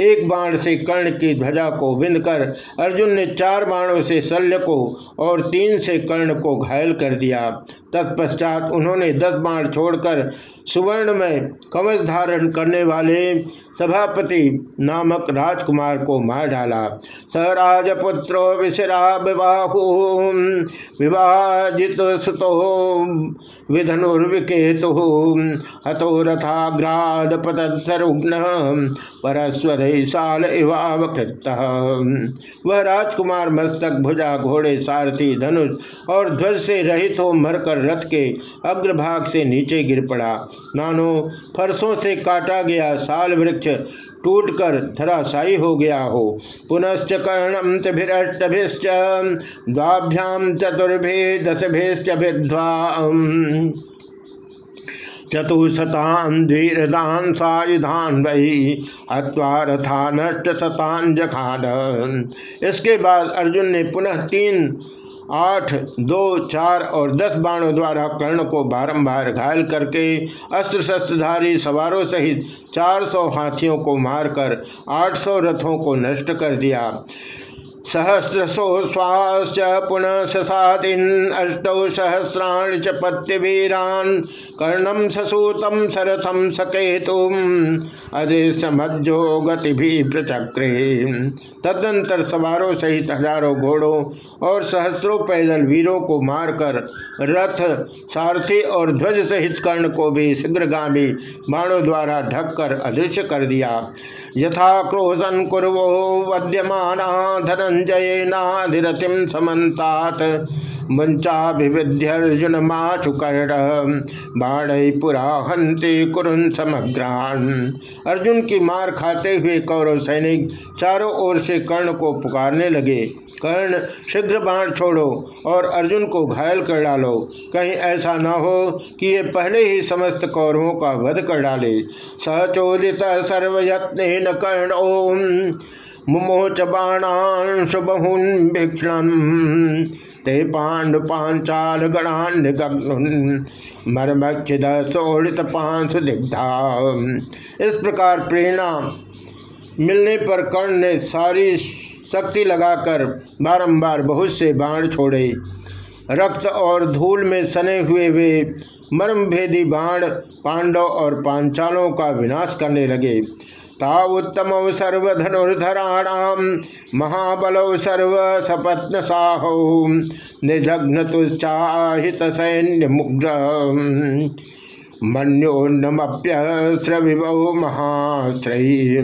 एक बाण से कर्ण की ध्वजा को विंद कर अर्जुन ने चार बाणों से शल्य को और तीन से कर्ण को घायल कर दिया। तत्पश्चात उन्होंने दस बाण छोड़कर सुवर्ण में कवच धारण करने वाले सभापति नामक राजकुमार को मार डाला। स राजपुत्रो विशरा विवाहु विवाजित सुतो, विधनुर्विकेतु हतो रथाग्राद पतरुग्न परस्वधि साल इवावकृत वह राजकुमार मस्तक, भुजा, घोड़े, सारथी, धनुष और ध्वज से रहित हो मरकर रथ के अग्रभाग से नीचे गिर पड़ा। नानो, फरसों से काटा गया साल वृक्ष टूटकर धराशायी हो गया हो। पुनश्च कर्णम चिभिष्टभिश्च द्वाभ्याम चतुर्भे दशभिश्च भिद्वा चतुशतान धीरदान सायुधान वही हवा रथा नष्ट शतान जखान इसके बाद अर्जुन ने पुनः तीन, आठ, दो, चार और दस बाणों द्वारा कर्ण को बारंबार घायल करके अस्त्र शस्त्रधारी सवारों सहित 400 हाथियों को मारकर 800 रथों को नष्ट कर दिया। सहस्रशो स्वाश्च पुनः ससादीन अष्टौ सहस्राण च पत्यवीरान कर्णम ससूतम सरथम सकेतुम अदृश्यमज्जो गति भी प्रचक्रे तदनंतर सवारों सहित हज़ारों घोड़ों और सहस्रों पैदल वीरों को मारकर रथ, सारथी और ध्वज सहित कर्ण को भी शीघ्रगामी बाणों द्वारा ढककर अदृश्य कर दिया। यथा क्रोशन कुरो वद्यमाना धनंजयनाधिरतिम समन्तात। मंचाभिविध्यर्जुन माचुकर्ण बाण पुरा हंते कुरुन समग्रान। अर्जुन की मार खाते हुए कौरव सैनिक चारों ओर से कर्ण को पुकारने लगे। कर्ण, शीघ्र बाण छोड़ो और अर्जुन को घायल कर डालो। कहीं ऐसा न हो कि ये पहले ही समस्त कौरवों का वध कर डाले। सचोदित सर्वयत्न कर्ण ओम। मुमोच बाणांश बहुन भिक्षण ते पांडु पांचाल गणान मरमक्षिद सोड़ित पाँच दिग्धा। इस प्रकार प्रेरणा मिलने पर कर्ण ने सारी शक्ति लगाकर बारंबार बहुत से बाण छोड़े। रक्त और धूल में सने हुए वे मर्मभेदी बाण पांडव और पांचालों का विनाश करने लगे। तावुत्तम सर्वधनुर्धराणाम महाबलौ सर्व सपत्न साहो निजघ्न तुश्चाहित सैन्य मुग्र मन्योन्नमप्य महाश्रयी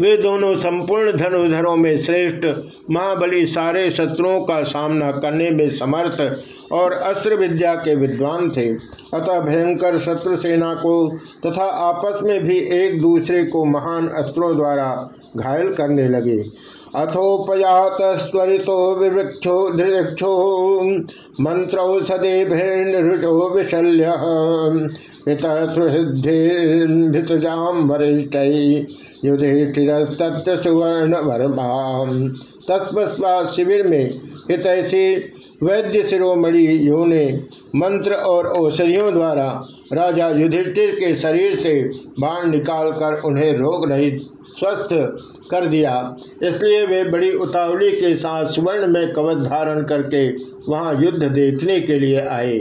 वे दोनों संपूर्ण धनुधरों में श्रेष्ठ, महाबली सारे शत्रुओं का सामना करने में समर्थ और अस्त्र विद्या के विद्वान थे। अतः भयंकर शत्रु सेना को तथा आपस में भी एक दूसरे को महान अस्त्रों द्वारा घायल करने लगे। अथोपयात स्वरितो विवृक्षो निरीक्षो मंत्रो सदे भेजो विशल्य सुवर्ण वर्मा तत्पस्वा शिविर में हितैषी वैद्य शिरोमणि यो ने मंत्र और औषधियों द्वारा राजा युधिष्ठिर के शरीर से बाण निकालकर उन्हें रोग रहित स्वस्थ कर दिया। इसलिए वे बड़ी उतावली के साथ स्वर्ण में कवच धारण करके वहाँ युद्ध देखने के लिए आए।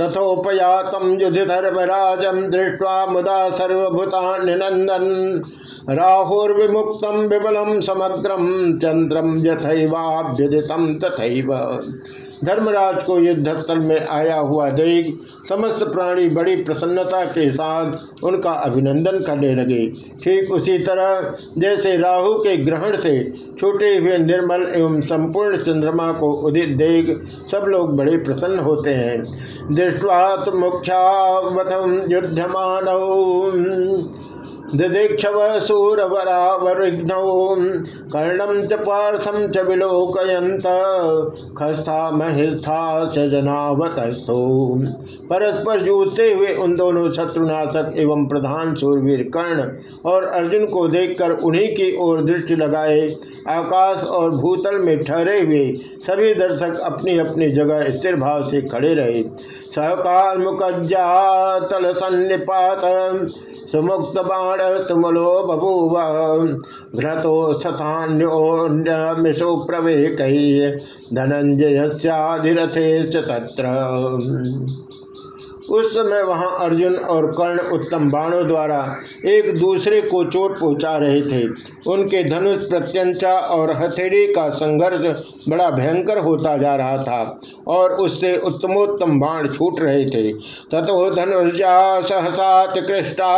तथोपयातम युद्ध धर्मराजम दृष्टवा मुदा सर्वभूता निनंदन। राहुर्विमुक्तम विबलम समग्रम चंद्रम यथैवाभ्युदितम तथैव। धर्मराज को युद्धस्थल में आया हुआ देख समस्त प्राणी बड़ी प्रसन्नता के साथ उनका अभिनंदन करने लगे। ठीक उसी तरह जैसे राहु के ग्रहण से छूटे हुए निर्मल एवं संपूर्ण चंद्रमा को उदित देख सब लोग बड़े प्रसन्न होते हैं। दृष्टवा मुख्यावतम युद्धमान। दिदीक्षव सूरवरावरिघ्नौ कर्णम च पार्थम च विलोकयंत खस्था महिस्था जनावतस्थो। परस्पर जूझते हुए उन दोनों शत्रुनाशक एवं प्रधान सूरवीर कर्ण और अर्जुन को देखकर उन्हीं की ओर दृष्टि लगाए, आकाश और भूतल में ठहरे हुए सभी दर्शक अपनी अपनी जगह स्थिर भाव से खड़े रहे। सहकाल मुकज्जा तल सन्निपात सुमुक्त बाण तुमलो बभूव घ्रतो सथान्योन्यमिषो प्रवे कही धनंजय तत्र उस समय वहाँ अर्जुन और कर्ण उत्तम बाणों द्वारा एक दूसरे को चोट पहुँचा रहे थे। उनके धनुष प्रत्यंचा और हथेली का संघर्ष बड़ा भयंकर होता जा रहा था और उससे उत्तमोत्तम बाण छूट रहे थे। तथो धनुषा सहसात कृष्टा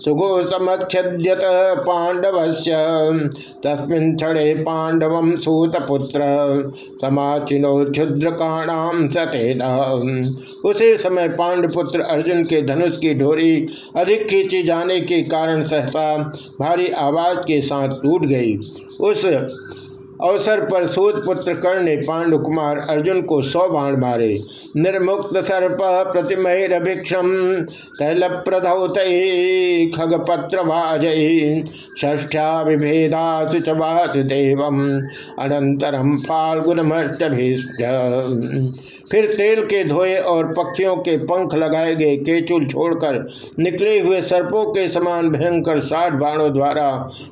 सुगो समक्षत पांडव से तस्मिन क्षणे पांडव सूतपुत्र समाचिनो क्षुद्रकाणाम सतेन। उसी समय पांडपुत्र अर्जुन के धनुष की ढोरी अधिक खींचे जाने के कारण सहसा भारी आवाज़ के साथ टूट गई। उस अवसर पर सूत पुत्र कर्ण ने पांडु कुमार अर्जुन को सौ बाण मारे। निर्मुक्त सर्प प्रतिमहिभिक्षम तैल प्रधौत खगपत्र अनंतरम फाल्गुन फिर तेल के धोए और पक्षियों के पंख लगाए गए केचुल छोड़कर निकले हुए सर्पों के समान भयंकर साठ बाणों द्वारा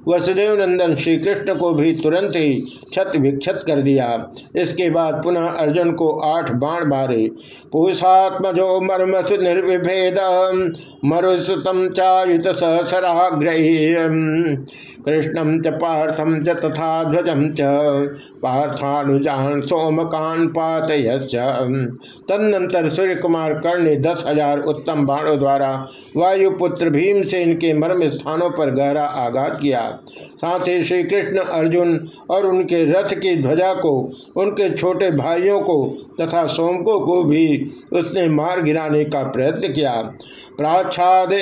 वसुदेव नंदन श्री कृष्ण को भी तुरंत ही छत विक्षत कर दिया। इसके बाद पुनः अर्जुन को आठ बाण मारे। पुषात्मजो मर्मसु निर्विभेद मरुसुतम चायुत सहसराग्रही कृष्णम च पार्थम च, तथा ध्वजम च, पार्थानुजान सोमकान पात तदनंतर सूर्य कुमार कर्ण ने दस हज़ार उत्तम बाणों द्वारा वायुपुत्र भीम से इनके मर्म स्थानों पर गहरा आघात किया। साथ ही श्री कृष्ण अर्जुन और उनके रथ की ध्वजा को, उनके छोटे भाइयों को तथा सोमकों को भी उसने मार गिराने का प्रयत्न किया। प्राच्छाद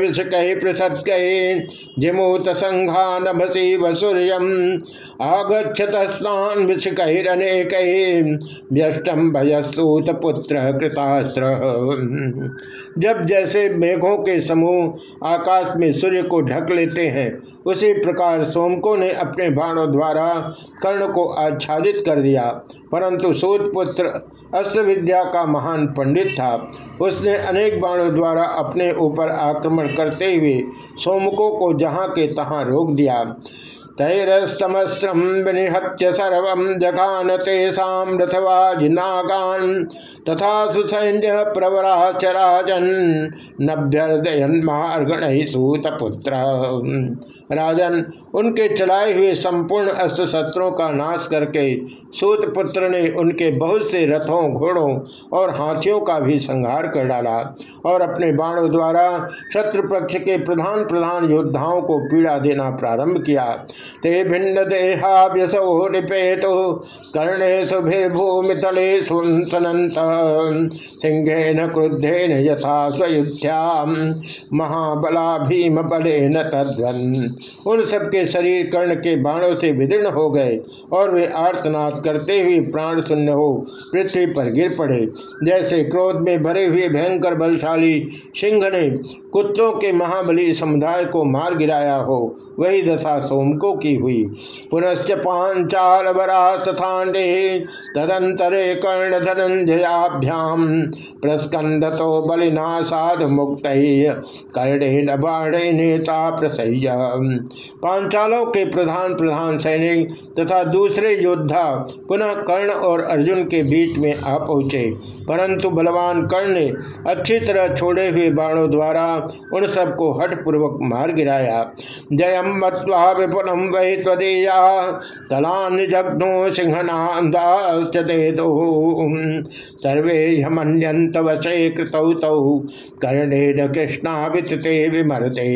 विष कही पृथक कही जिमूत संघान भसी वसूर्यम आगछत स्नान विष कही रने कही व्यष्टम भयसूत पुत्र कृतास्त्र। जब जैसे मेघों के समूह आकाश में सूर्य को ढक लेते हैं उसी प्रकार सोमको ने अपने बाणों द्वारा कर्ण को आच्छादित कर दिया, परंतु सूत पुत्र अस्त्र विद्या का महान पंडित था। उसने अनेक बाणों द्वारा अपने ऊपर आक्रमण करते हुए सोमको को जहाँ के तहाँ रोक दिया। तैरस्तमस्त्रम विनिहत्य सर्व जघान तेषाम रथवाजिनागान तथा सुसैन्य प्रवराचराजन नभ्यर्दयन मार्गण सूतपुत्र। राजन, उनके चलाए हुए संपूर्ण अस्त्र शस्त्रों का नाश करके सूतपुत्र ने उनके बहुत से रथों, घोड़ों और हाथियों का भी संहार कर डाला और अपने बाणों द्वारा शत्रु पक्ष के प्रधान प्रधान योद्धाओं को पीड़ा देना प्रारंभ किया। ते भिन्न देहाभ्यसो निपेतु कर्णेशु भूमि तले सुनत सिंहेन क्रुद्धेन यथा स्वयुध्या महाबला भीम बलेन तद्वन। उन सबके शरीर कर्ण के बाणों से विदीर्ण हो गए और वे आर्तनाद करते हुए प्राण शून्य हो, पृथ्वी पर गिर पड़े। जैसे क्रोध में भरे हुए भयंकर बलशाली सिंह ने कुत्तों के महाबली समुदाय को मार गिराया हो, वही दशा सोमको की हुई। पुनश्च पांचाल बरा तथांडे तदंतरे कर्ण धनंजयाभ्याम प्रस्कंद तो बलिना साध मुक्त कर्णे नेता प्रसह्य पांचालों के प्रधान प्रधान सैनिक तथा दूसरे योद्धा पुनः कर्ण और अर्जुन के बीच में आ पहुँचे। परंतु बलवान कर्ण ने अच्छी तरह छोड़े हुए बाणों द्वारा उन सबको हठपूर्वक मार गिराया। जयम मत्वा विपुलम वही तदीया तलान जग्नो सिंहनादे सर्वे हमन्यंत वशे कृतौ कर्णे कृष्णा विमरते।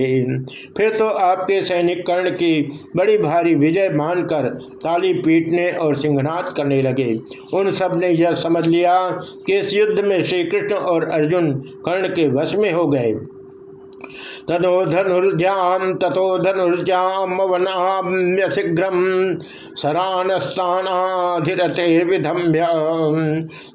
फिर तो आपके सैनिक कर्ण की बड़ी भारी विजय मानकर ताली पीटने और सिंहनाद करने लगे। उन सबने यह समझ लिया कि इस युद्ध में श्री कृष्ण और अर्जुन कर्ण के वश में हो गए। तदो धनुर्जाम तथो धनुर्जाम वनाम्य शीघ्र सरानस्तानाधिरते विधम्य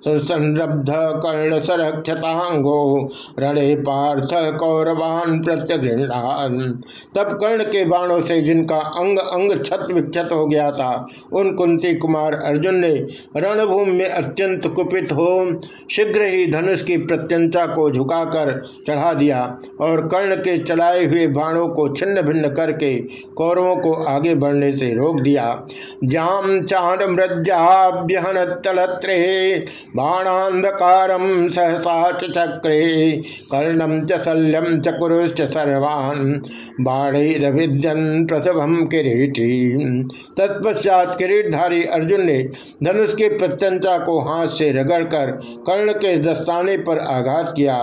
सुसंरब्ध कर्ण सरक्षतांगो रणे पार्थ कौरवान प्रत्यगृणान तब कर्ण के बाणों से जिनका अंग अंग छत विक्षत हो गया था, उन कुंती कुमार अर्जुन ने रणभूमि में अत्यंत कुपित हो, शीघ्र ही धनुष की प्रत्यंता को झुकाकर चढ़ा दिया और कर्ण के चलाए हुए बाणों को छिन्न भिन्न करके कौरवों को आगे बढ़ने से रोक दिया। जाम चाण मृजाभ्यहन तलत्रे बाणांधकारम सहसा चक्रे कर्णम च शल्यम च कुरुश्च सर्वान् बाणैरभिद्यन प्रसभम किरीटी। तत्पश्चात किरीटधारी अर्जुन ने धनुष के प्रत्यंचा को हाथ से रगड़कर कर्ण के दस्ताने पर आघात किया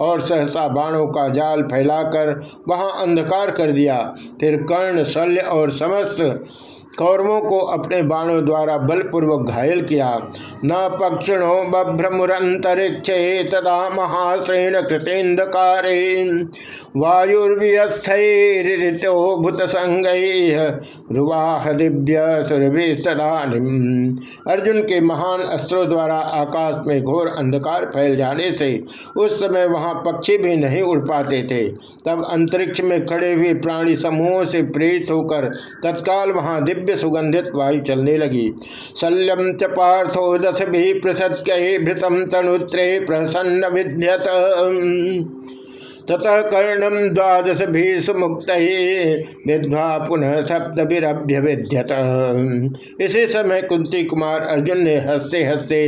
और सहसा बाणों का जाल फैलाकर कर वहाँ अंधकार कर दिया। फिर कर्ण शल्य और समस्त कौरवों को अपने बाणों द्वारा बलपूर्वक घायल किया। न पक्षिणो बभ्रमुरंतरिक्ष तदा महाश्रेण कृतेन्द्रकारे वायुर्व्यस्थो भूत संगवाह दिव्य अर्जुन के महान अस्त्रों द्वारा आकाश में घोर अंधकार फैल जाने से उस समय वहाँ पक्षी भी नहीं उड़ पाते थे। तब अंतरिक्ष में खड़े हुए प्राणी समूहों से प्रेरित होकर तत्काल वहाँ दिव्य दिव्य सुगंधित वायु चलने लगी। शल्यम च पार्थो दस भी पृथक भृतम तनुत्रे प्रसन्न विद्यत। ततः कर्णम द्वादश भी सुमुक्त विद्वा पुनः सप्तभिभ्य विद्यत। इसी समय कुंती कुमार अर्जुन ने हँसते हँसते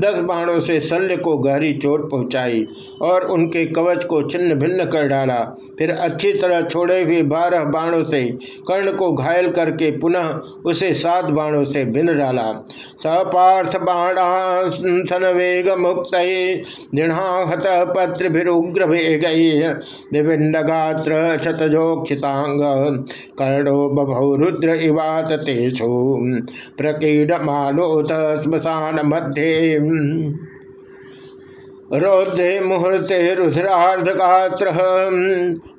दस बाणों से शल्य को गहरी चोट पहुंचाई और उनके कवच को छिन्न भिन्न कर डाला। फिर अच्छी तरह छोड़े हुए बारह बाणों से कर्ण को घायल करके पुनः उसे सात बाणों से भिन्न डाला। सपार्थ बाणासन वेग मुक्त दृढ़ाहत पत्र भिरुग्र वेग विभिन्न गात्र क्षतजोक्षितांग कर्णो बभौ रुद्र इवात तेषु प्रकीडमानोत श्मशान मध्ये रौद्रे मुहूर्ते रुद्रार्धगात्र,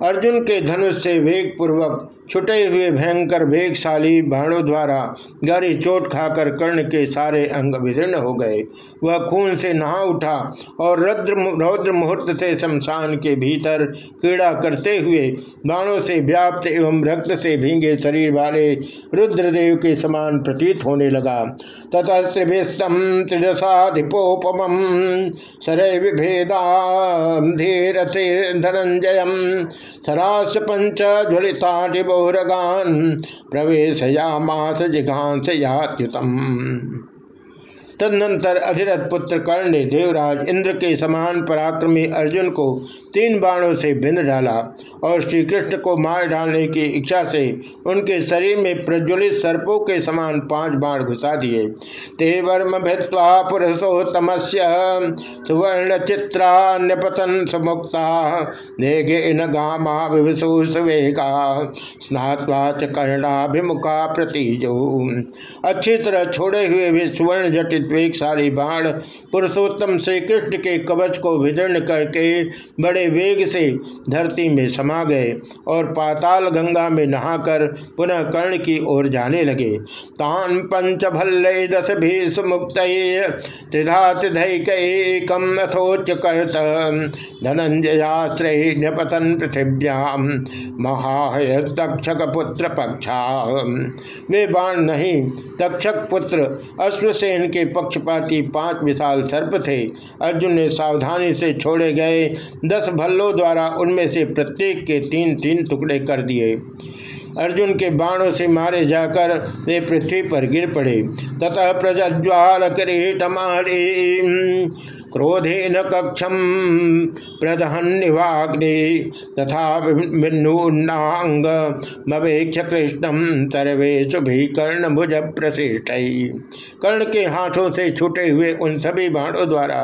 अर्जुन के धनुष से वेग पूर्वक छुटे हुए भयंकर वेगशाली बाणों द्वारा गहरी चोट खाकर कर्ण के सारे अंग विदीर्ण हो गए। वह खून से नहा उठा और रौद्र रौद्र मुहूर्त से शमशान के भीतर क्रीड़ा करते हुए बाणों से व्याप्त एवं रक्त से भींगे शरीर वाले रुद्रदेव के समान प्रतीत होने लगा। तथा त्रिभिस्तम त्रिदशाधिपोपम सरय विभेदा धीर धनंजय सरास पंच ज्वलिता बहुरगान प्रवेशयामास जिघांस यात्युतम तदनंतर अधिरथ पुत्र कर्ण ने देवराज इंद्र के समान पराक्रमी अर्जुन को तीन बाणों से बिंद डाला और श्री कृष्ण को मार डालने की इच्छा से उनके शरीर में प्रज्वलित सर्पों के समान पाँच बाण घुसा दिए। ते वर्म भित्वा पुरुषोत्तम सुवर्ण चित्रान्यपतन सुमुक्ता। नेगे इन गामा विभसूसवेगा स्नात्वा च कर्णाभिमुखा प्रतीजो। अच्छी तरह छोड़े हुए भी सुवर्ण जटित वेगशाली बाण पुरुषोत्तम श्री कृष्ण के कवच को विदीर्ण करके बड़े वेग से धरती में समा गए और पाताल गंगा में नहाकर पुनः कर्ण की ओर जाने लगे। तान पंच भल्ल दस भी सुमुक्त त्रिधातिकम नथोच कर्त धनंजयाश्रय न्यपतन पृथिव्याम महाय तक्षक पुत्र पक्षा वे बाण नहीं तक्षक पुत्र अश्वसेन के पक्षपाती पाँच विशाल सर्प थे। अर्जुन ने सावधानी से छोड़े गए। दस भल्लों द्वारा उनमें से प्रत्येक के तीन तीन टुकड़े कर दिए। अर्जुन के बाणों से मारे जाकर वे पृथ्वी पर गिर पड़े। ततः प्रज्वाल क्रोधेन कक्षम प्रदहन्निवाग्नि तथा बिन्नून्नांग मवेक्ष कृष्णम सर्वेशु भी कर्ण भुज प्रशिष्ट कर्ण के हाथों से छूटे हुए उन सभी बाणों द्वारा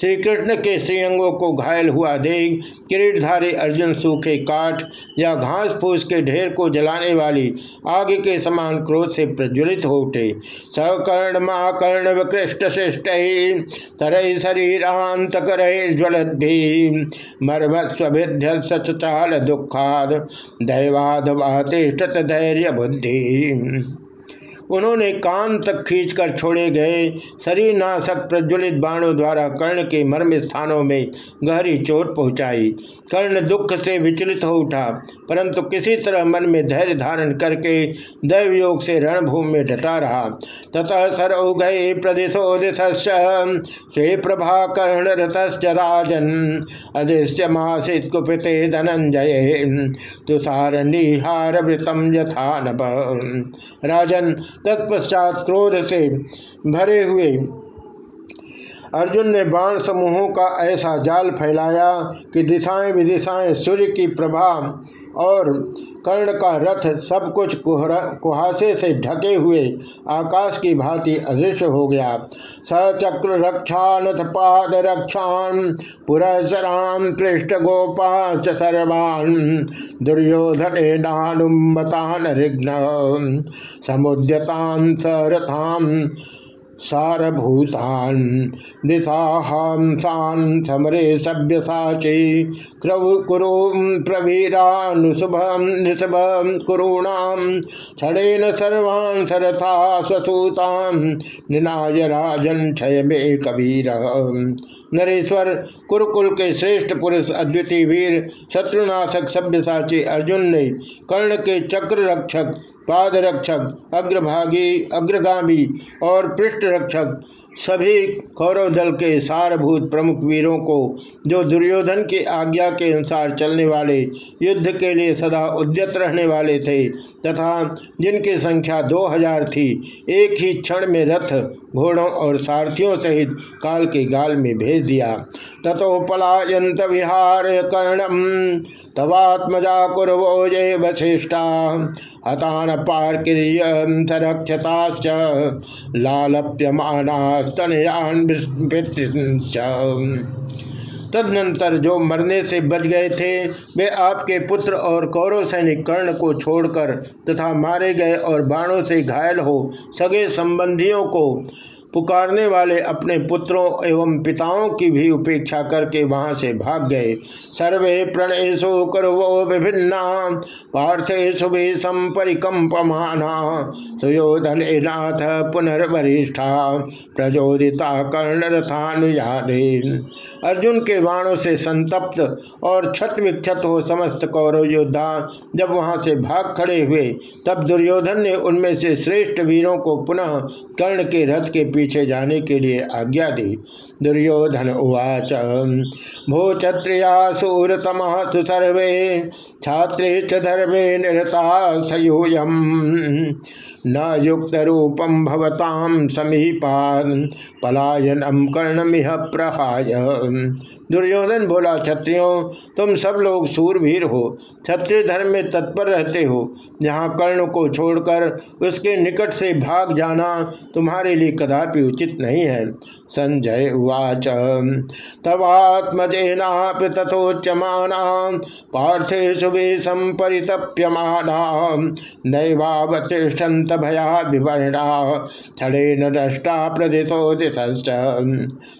श्री कृष्ण के श्रीअंगों को घायल हुआ देख किरीटधारी अर्जुन सूखे काठ या घास फूस के ढेर को जलाने वाली आग के समान क्रोध से प्रज्वलित हो उठे। सकर्ण मा कर्ण विकृष्ट श्रेष्ठ तरह शरीर वीरांतकरज्वलद्भी मर्मस्वभिध्य सचाल दुखाद दैवाद वातिष्ठत धैर्य बुद्धि उन्होंने कान तक खींचकर छोड़े गए। शरीर नाशक प्रज्वलित बाणों द्वारा कर्ण के मर्म स्थानों में गहरी चोट पहुंचाई। कर्ण दुख से विचलित हो उठा, परंतु किसी तरह मन में धैर्य धारण करके दैव योग से रणभूमि में डटा रहा। ततः सरौ गए प्रदेशो दिशे प्रभा कर्ण रतश्च राजन अदृश्य मासित कुपिते धनंजय तुषार निहार वृतम यथा नभ राजन तत्पश्चात क्रोध से भरे हुए अर्जुन ने बाण समूहों का ऐसा जाल फैलाया कि दिशाएँ विदिशाएँ सूर्य की प्रभा और कर्ण का रथ सब कुछ कुहासे से ढके हुए आकाश की भांति अदृश्य हो गया। सचक्र रक्षानथ पाद रक्षान पुरसराम पृष्ठ गोपा सर्वान्, दुर्योधन नानुमतान ऋघ्न समुद्यतान सरथान सारभूतान दिशाहांसान समरे सभ्यसाचे क्रव कुरु प्रवीरानुशुभम निशभम कुरूणाम छड़ेन सर्वान् सरथा स्वसूतान निनाय राजन क्षय में कबीर। नरेश्वर, कुरुकुल के श्रेष्ठ पुरुष, अद्वितीय वीर, शत्रुनाशक सभ्यसाची अर्जुन ने कर्ण के चक्र रक्षक पाद रक्षक अग्रभागी अग्रगामी और पृष्ठ रक्षक सभी कौरव दल के सारभूत प्रमुख वीरों को, जो दुर्योधन की आज्ञा के अनुसार चलने वाले युद्ध के लिए सदा उद्यत रहने वाले थे, तथा जिनकी संख्या दो हज़ार थी, एक ही क्षण में रथ, घोड़ों और सारथियों सहित काल के गाल में भेज दिया। तथो पलायंत विहार कर्णम, तवात्मजा कुरवो जय वशिष्ठा हतान पार्किर्यक्षता लालप्यमाना तदनंतर जो मरने से बच गए थे, वे आपके पुत्र और कौरव सैनिक कर्ण को छोड़कर तथा मारे गए और बाणों से घायल हो सगे संबंधियों को पुकारने वाले अपने पुत्रों एवं पिताओं की भी उपेक्षा करके वहाँ से भाग गए। सर्वे प्रणयसो करवो विभिन्ना पार्थेशु भी संपरिकंपमाना सुयोधन नाथ पुनर्वरिष्ठा, प्रचोदिता कर्ण रथानुयादे अर्जुन के बाणों से संतप्त और छत विक्षत हो समस्त कौरव योद्धा जब वहाँ से भाग खड़े हुए, तब दुर्योधन ने उनमें से श्रेष्ठ वीरों को पुनः कर्ण के रथ के पीछे पीछे जाने के लिए आज्ञा दी। दुर्योधन उवाच भो क्षत्रिया सूरतम सर्वे छात्रे च धर्मे निरता न युक्त रूपम भवताम समीपान पलायनम कर्णमिह प्रहाय। दुर्योधन बोला, क्षत्रियों, तुम सब लोग सूरवीर हो, क्षत्रिय धर्म में तत्पर रहते हो। जहाँ कर्ण को छोड़कर उसके निकट से भाग जाना तुम्हारे लिए कदापि उचित नहीं है। संजय उवाच, तवात्मजेना तथोच्यमाना पार्थे शुभे संपरितप्यमाना, नैवावतिष्ठन्त भया विवर्णा थड़े न दृष्टा प्रदेशो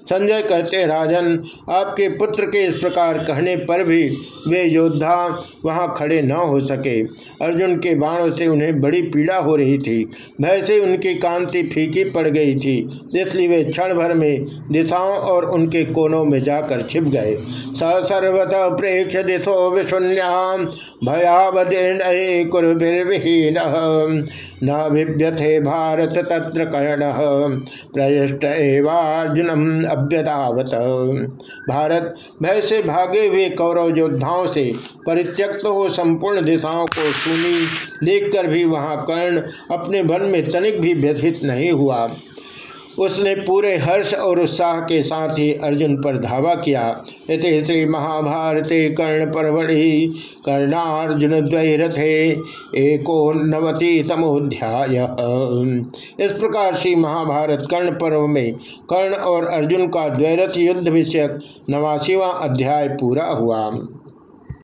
संजय कहते, राजन, आपके पुत्र के इस प्रकार कहने पर भी वे योद्धा वहाँ खड़े न हो सके। अर्जुन के बाणों से उन्हें बड़ी पीड़ा हो रही थी। भय से उनकी कांति फीकी पड़ गई थी। इसलिए वे क्षण भर में दिशाओं और उनके कोनों में जाकर छिप गए। स सर्वत प्रेक्ष दिशो विशून्याम भयावदीर्ण कुरुर्विहीन न विव्यथे भारत तत्र कर्ण। प्रयष्ट एवार्जुनम अभ्यदावत। भारत भय से भागे हुए कौरव योद्धाओं से परित्यक्त हो संपूर्ण दिशाओं को सुनी, देखकर भी वहाँ कर्ण अपने भन में तनिक भी व्यथित नहीं हुआ। उसने पूरे हर्ष और उत्साह के साथ ही अर्जुन पर धावा किया। इस श्री महाभारते कर्ण परवड़ी कर्णार्जुन द्वैरथे एको नवति तमोध्याय इस प्रकार श्री महाभारत कर्ण पर्व में कर्ण और अर्जुन का द्वैरथ युद्ध विषयक नवासीवा अध्याय पूरा हुआ।